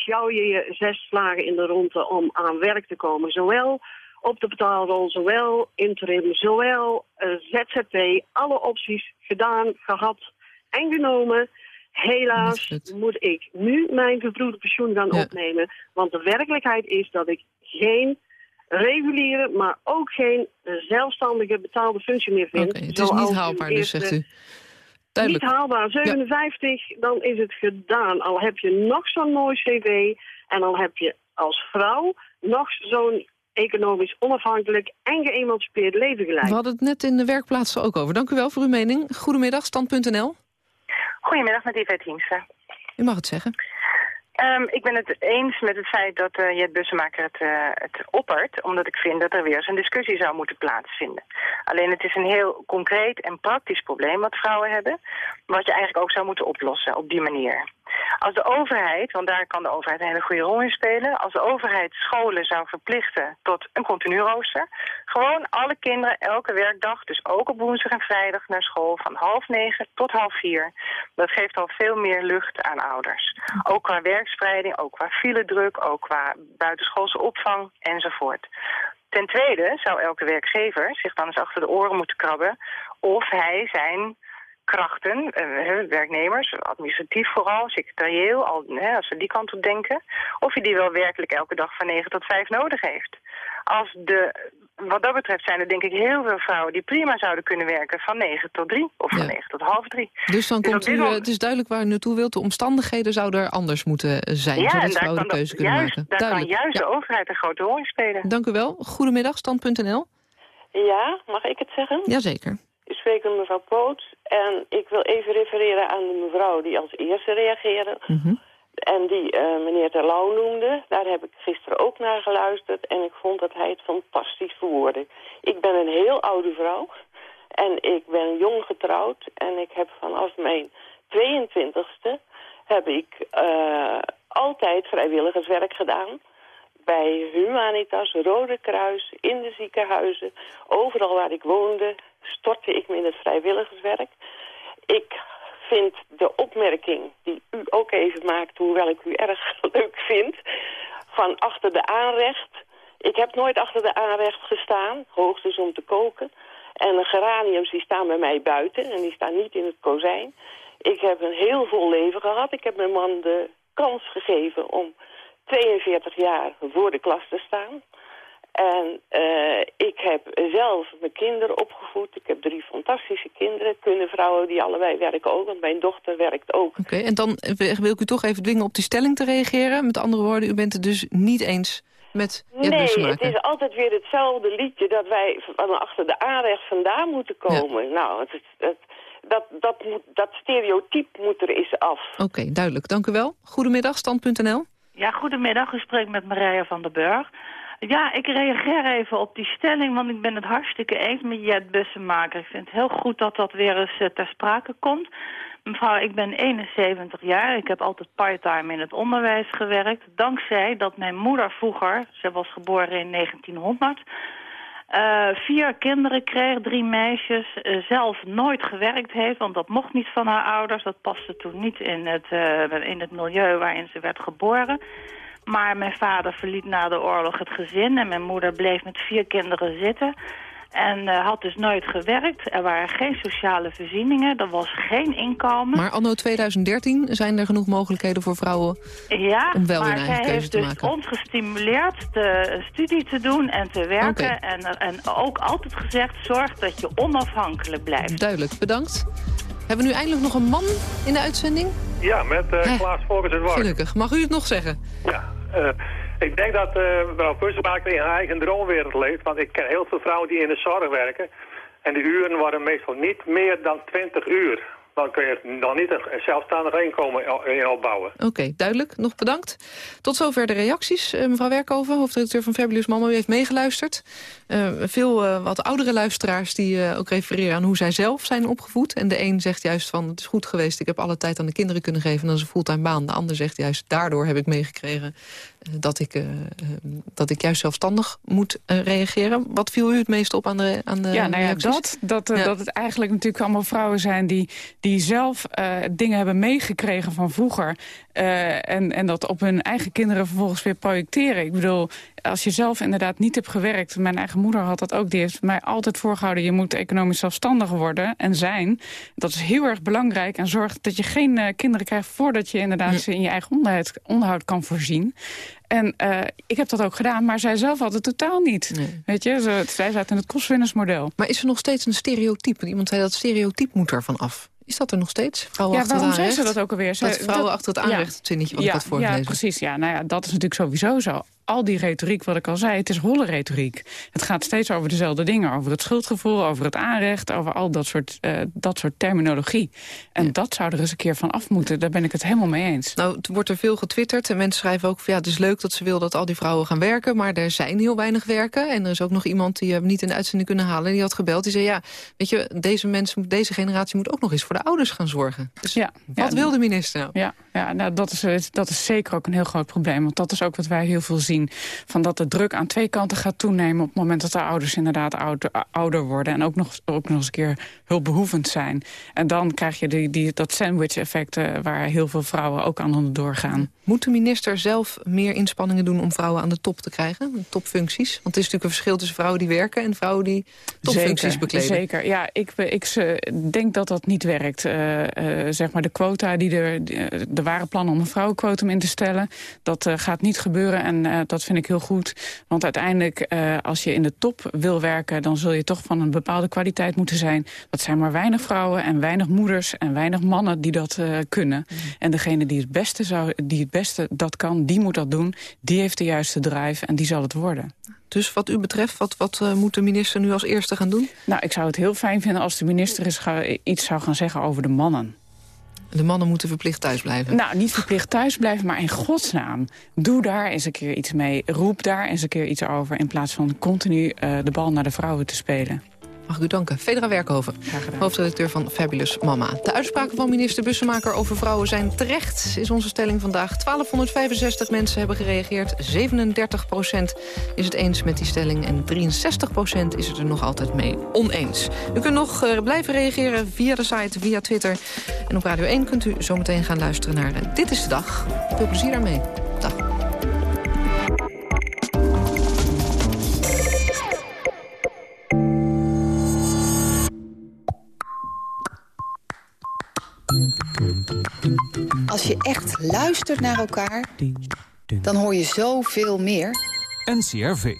sjouw je je zes slagen in de ronde om aan werk te komen. Zowel op de betaalrol, zowel interim, zowel eh, ZZP. Alle opties gedaan, gehad en genomen. Helaas moet ik nu mijn vervroegde pensioen gaan opnemen. Want de werkelijkheid is dat ik geen reguliere, maar ook geen eh, zelfstandige betaalde functie meer vind. Het is niet haalbaar dus, zegt u. Duidelijk. Niet haalbaar. 57, dan is het gedaan. Al heb je nog zo'n mooi cv en dan heb je als vrouw nog zo'n economisch onafhankelijk en geëmancipeerd leven geleid. We hadden het net in de werkplaatsen ook over. Dank u wel voor uw mening. Goedemiddag, stand.nl. Goedemiddag met Yvette Hiemstra. U mag het zeggen. Ehm, ik ben het eens met het feit dat eh Jet Bussemaker het, eh, het oppert, omdat ik vind dat er weer eens een discussie zou moeten plaatsvinden. Alleen het is een heel concreet en praktisch probleem wat vrouwen hebben, wat je eigenlijk ook zou moeten oplossen op die manier. Als de overheid, want daar kan de overheid een hele goede rol in spelen, als de overheid scholen zou verplichten tot een continu rooster, gewoon alle kinderen elke werkdag, dus ook op woensdag en vrijdag naar school van half negen tot half vier. Dat geeft al veel meer lucht aan ouders. Ook qua werkspreiding, ook qua filedruk, ook qua buitenschoolse opvang enzovoort. Ten tweede zou elke werkgever zich dan eens achter de oren moeten krabben of hij zijn krachten, eh, werknemers, administratief vooral, secretarieel, al, hè, als we die kant op denken, of hij die wel werkelijk elke dag van 9 tot 5 nodig heeft. Als de, wat dat betreft zijn er denk ik heel veel vrouwen die prima zouden kunnen werken van 9 tot 3 of van 9 tot half 3. Dus dan Dus komt u, eh, moment- het is duidelijk waar u naartoe wilt. De omstandigheden zouden er anders moeten zijn, ja, en zodat daar vrouwen kan, de keuze kunnen juist, maken. daar Duidelijk. kan juist Ja. de overheid een grote rol in spelen. Dank u wel. Goedemiddag, stand.nl. Ja, mag ik het zeggen? Jazeker. Ik spreek met mevrouw Poot en ik wil even refereren aan de mevrouw die als eerste reageerde. Mhm. En die eh, meneer Terlouw noemde. Daar heb ik gisteren ook naar geluisterd en ik vond dat hij het fantastisch verwoordde. Ik ben een heel oude vrouw en ik ben jong getrouwd en ik heb vanaf mijn 22e heb ik eh, altijd vrijwilligerswerk gedaan bij Humanitas, Rode Kruis, in de ziekenhuizen. Overal waar ik woonde, stortte ik me in het vrijwilligerswerk. Ik vind de opmerking die u ook even maakt, hoewel ik u erg leuk vind, van achter de aanrecht. Ik heb nooit achter de aanrecht gestaan, hoogstens om te koken. En de geraniums die staan bij mij buiten en die staan niet in het kozijn. Ik heb een heel vol leven gehad. Ik heb mijn man de kans gegeven om 42 jaar voor de klas te staan. En eh, ik heb zelf mijn kinderen opgevoed. Ik heb drie fantastische kinderen. Kunnen vrouwen die allebei werken ook, want mijn dochter werkt ook. Oké, en dan wil ik u toch even dwingen op die stelling te reageren. Met andere woorden, u bent het dus niet eens met Nee, het is altijd weer hetzelfde liedje dat wij van achter de aanrecht vandaan moeten komen. Nou, het, is- het, dat, dat, moet, dat stereotype moet er eens af. Oké, duidelijk. Dank u wel. Goedemiddag, stand.nl. Ja, goedemiddag. U spreekt met Marija van den Burg. Ja, ik reageer even op die stelling, want ik ben het hartstikke eens met Jet Bussemaker. Ik vind het heel goed dat dat weer eens eh, ter sprake komt. Mevrouw, ik ben 71 jaar. Ik heb altijd part-time in het onderwijs gewerkt. Dankzij dat mijn moeder vroeger, ze was geboren in 1900... eh, vier kinderen kreeg, drie meisjes, eh, zelf nooit gewerkt heeft, want dat mocht niet van haar ouders. Dat paste toen niet in het, in het milieu waarin ze werd geboren. Maar mijn vader verliet na de oorlog het gezin en mijn moeder bleef met vier kinderen zitten. En eh, had dus nooit gewerkt. Er waren geen sociale voorzieningen, er was geen inkomen. Maar anno 2013 zijn er genoeg mogelijkheden voor vrouwen Ja, om wel maar hun eigen zij keuze heeft te dus maken. ons gestimuleerd de studie te doen en te werken. En, en ook altijd gezegd, zorg dat je onafhankelijk blijft. Duidelijk, bedankt. Hebben we nu eindelijk nog een man in de uitzending? Ja, met eh Klaas Volkers het woord. Gelukkig. Mag u het nog zeggen? Ja, eh, ik denk dat eh mevrouw Bussemaker in haar eigen droomwereld leeft. Want ik ken heel veel vrouwen die in de zorg werken. En die uren waren meestal niet meer dan 20 uur. Dan kun je nog niet een zelfstandig inkomen in opbouwen. Oké, duidelijk. Nog bedankt. Tot zover de reacties. Uh, mevrouw Werkhoven, hoofdredacteur van Fabulous Mama, u heeft meegeluisterd. Uh, veel uh, wat oudere luisteraars die ook refereren aan hoe zij zelf zijn opgevoed. En de een zegt juist van, het is goed geweest, ik heb alle tijd aan de kinderen kunnen geven. En dat is een fulltime baan. De ander zegt juist, daardoor heb ik meegekregen dat ik, dat ik juist zelfstandig moet reageren. Wat viel u het meest op aan de, aan de Ja, nou ja, reacties? dat, dat, ja. dat het eigenlijk natuurlijk allemaal vrouwen zijn die die zelf dingen hebben meegekregen van vroeger... En, en dat op hun eigen kinderen vervolgens weer projecteren. Ik bedoel, als je zelf inderdaad niet hebt gewerkt... mijn eigen moeder had dat ook, die heeft mij altijd voorgehouden... je moet economisch zelfstandig worden en zijn. Dat is heel erg belangrijk en zorg dat je geen uh, kinderen krijgt... voordat je inderdaad ze in je eigen onderhoud, onderhoud kan voorzien. En uh, ik heb dat ook gedaan, maar zij zelf had het totaal niet. Nee. Weet je, ze, zij zaten in het kostwinnersmodel. Maar is er nog steeds een stereotype? Iemand zei dat stereotype moet ervan af. Is dat er nog steeds? Vrouwen ja, achter waarom zei ze dat ook alweer? Dat vrouwen dat, achter het aanrecht, ja, zinnetje wat ja, ik had voorgelezen. Ja, precies. Ja, nou ja, dat is natuurlijk sowieso zo. Al die retoriek, wat ik al zei, het is holle retoriek. Het gaat steeds over dezelfde dingen. Over het schuldgevoel, over het aanrecht, over al dat soort, uh, dat soort terminologie. En ja. dat zou er eens een keer van af moeten. Daar ben ik het helemaal mee eens. Nou, het wordt er veel getwitterd. En mensen schrijven ook, ja, het is leuk dat ze wil dat al die vrouwen gaan werken. Maar er zijn heel weinig werken. En er is ook nog iemand die we niet in de uitzending kunnen halen. Die had gebeld. Die zei, ja, weet je, deze mensen, deze generatie moet ook nog eens voor de ouders gaan zorgen. Dus ja, wat ja, wil de minister nou? Ja, ja nou, dat, is, dat is zeker ook een heel groot probleem. Want dat is ook wat wij heel veel zien. Van dat de druk aan twee kanten gaat toenemen... op het moment dat de ouders inderdaad ouder, ouder worden... en ook nog, ook nog eens een keer hulpbehoevend zijn. En dan krijg je die, die, dat sandwich-effect... Uh, waar heel veel vrouwen ook aan onderdoor gaan. Moet de minister zelf meer inspanningen doen... om vrouwen aan de top te krijgen, topfuncties? Want het is natuurlijk een verschil tussen vrouwen die werken... en vrouwen die topfuncties zeker, bekleden. Zeker, ja. Ik, ik denk dat dat niet werkt. Uh, uh, zeg maar de quota, die er, er waren plannen om een vrouwenquotum in te stellen. Dat gaat niet gebeuren en dat vind ik heel goed. Want uiteindelijk, als je in de top wil werken... dan zul je toch van een bepaalde kwaliteit moeten zijn. Dat zijn maar weinig vrouwen en weinig moeders en weinig mannen die dat kunnen. Mm. En degene die het, beste zou, die het beste dat kan, die moet dat doen. Die heeft de juiste drive en die zal het worden. Dus wat u betreft, wat, wat uh, moet de minister nu als eerste gaan doen? Nou, ik zou het heel fijn vinden als de minister eens ga, iets zou gaan zeggen over de mannen. De mannen moeten verplicht thuis blijven? Nou, niet verplicht thuis blijven, maar in godsnaam. Doe daar eens een keer iets mee. Roep daar eens een keer iets over... in plaats van continu uh, de bal naar de vrouwen te spelen. Mag ik u danken. Federa Werkhoven, hoofdredacteur van Fabulous Mama. De uitspraken van minister Bussemaker over vrouwen zijn terecht, is onze stelling vandaag. 1265 mensen hebben gereageerd. 37 procent is het eens met die stelling. En 63 procent is het er nog altijd mee oneens. U kunt nog uh, blijven reageren via de site, via Twitter. En op Radio 1 kunt u zometeen gaan luisteren naar uh, Dit is de Dag. Veel plezier daarmee. Dag. Als je echt luistert naar elkaar, dan hoor je zoveel meer. NCRV.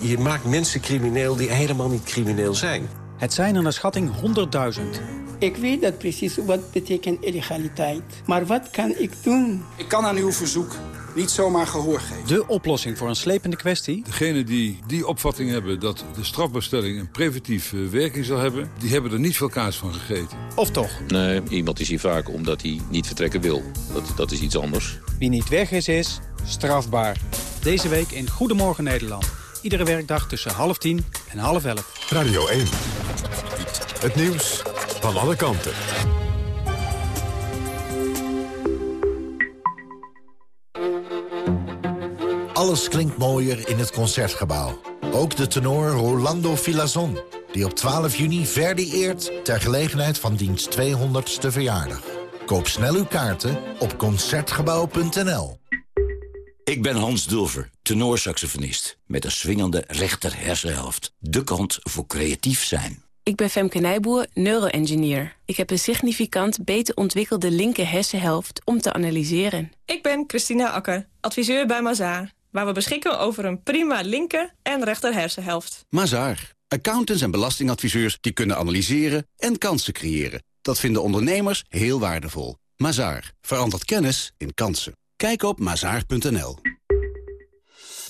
Je maakt mensen crimineel die helemaal niet crimineel zijn. Het zijn er naar schatting 100.000. Ik weet dat precies wat betekent illegaliteit. Maar wat kan ik doen? Ik kan aan uw verzoek niet zomaar gehoor geven. De oplossing voor een slepende kwestie? Degenen die die opvatting hebben dat de strafbaarstelling een preventieve werking zal hebben... die hebben er niet veel kaas van gegeten. Of toch? Nee, iemand is hier vaak omdat hij niet vertrekken wil. Dat, dat is iets anders. Wie niet weg is, is strafbaar. Deze week in Goedemorgen Nederland. Iedere werkdag tussen half tien en half elf. Radio 1. Het nieuws van alle kanten. Alles klinkt mooier in het Concertgebouw. Ook de tenor Rolando Filazon, die op 12 juni Verdi eert... ter gelegenheid van diens 200ste verjaardag. Koop snel uw kaarten op Concertgebouw.nl. Ik ben Hans Dulver, tenorsaxofonist... met een swingende rechter hersenhelft. De kant voor creatief zijn. Ik ben Femke Nijboer, neuroengineer. Ik heb een significant beter ontwikkelde linker hersenhelft om te analyseren. Ik ben Christina Akker, adviseur bij Mazaar waar we beschikken over een prima linker en rechter hersenhelft. Mazaar. Accountants en belastingadviseurs die kunnen analyseren en kansen creëren. Dat vinden ondernemers heel waardevol. Mazaar. Verandert kennis in kansen. Kijk op mazaar.nl.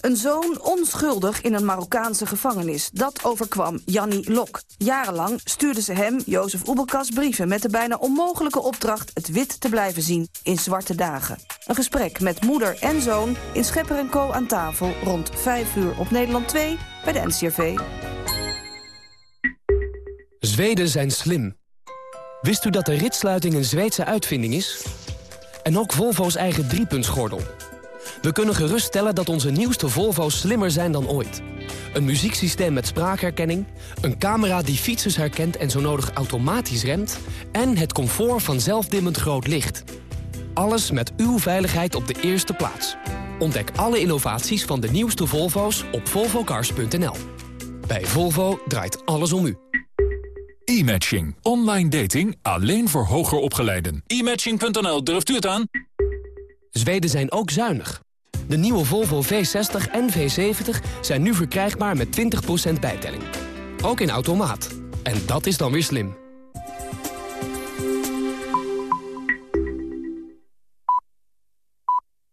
Een zoon onschuldig in een Marokkaanse gevangenis. Dat overkwam Janni Lok. Jarenlang stuurde ze hem, Jozef Oebelkas, brieven... met de bijna onmogelijke opdracht het wit te blijven zien in zwarte dagen. Een gesprek met moeder en zoon in Schepper Co. aan tafel... rond 5 uur op Nederland 2 bij de NCRV. Zweden zijn slim. Wist u dat de ritsluiting een Zweedse uitvinding is? En ook Volvo's eigen driepuntsgordel. We kunnen geruststellen dat onze nieuwste Volvo's slimmer zijn dan ooit. Een muzieksysteem met spraakherkenning, een camera die fietsers herkent en zo nodig automatisch remt... en het comfort van zelfdimmend groot licht. Alles met uw veiligheid op de eerste plaats. Ontdek alle innovaties van de nieuwste Volvo's op volvocars.nl. Bij Volvo draait alles om u. E-matching. Online dating alleen voor hoger opgeleiden. E-matching.nl, durft u het aan? Zweden zijn ook zuinig. De nieuwe Volvo V60 en V70 zijn nu verkrijgbaar met 20% bijtelling. Ook in automaat. En dat is dan weer slim.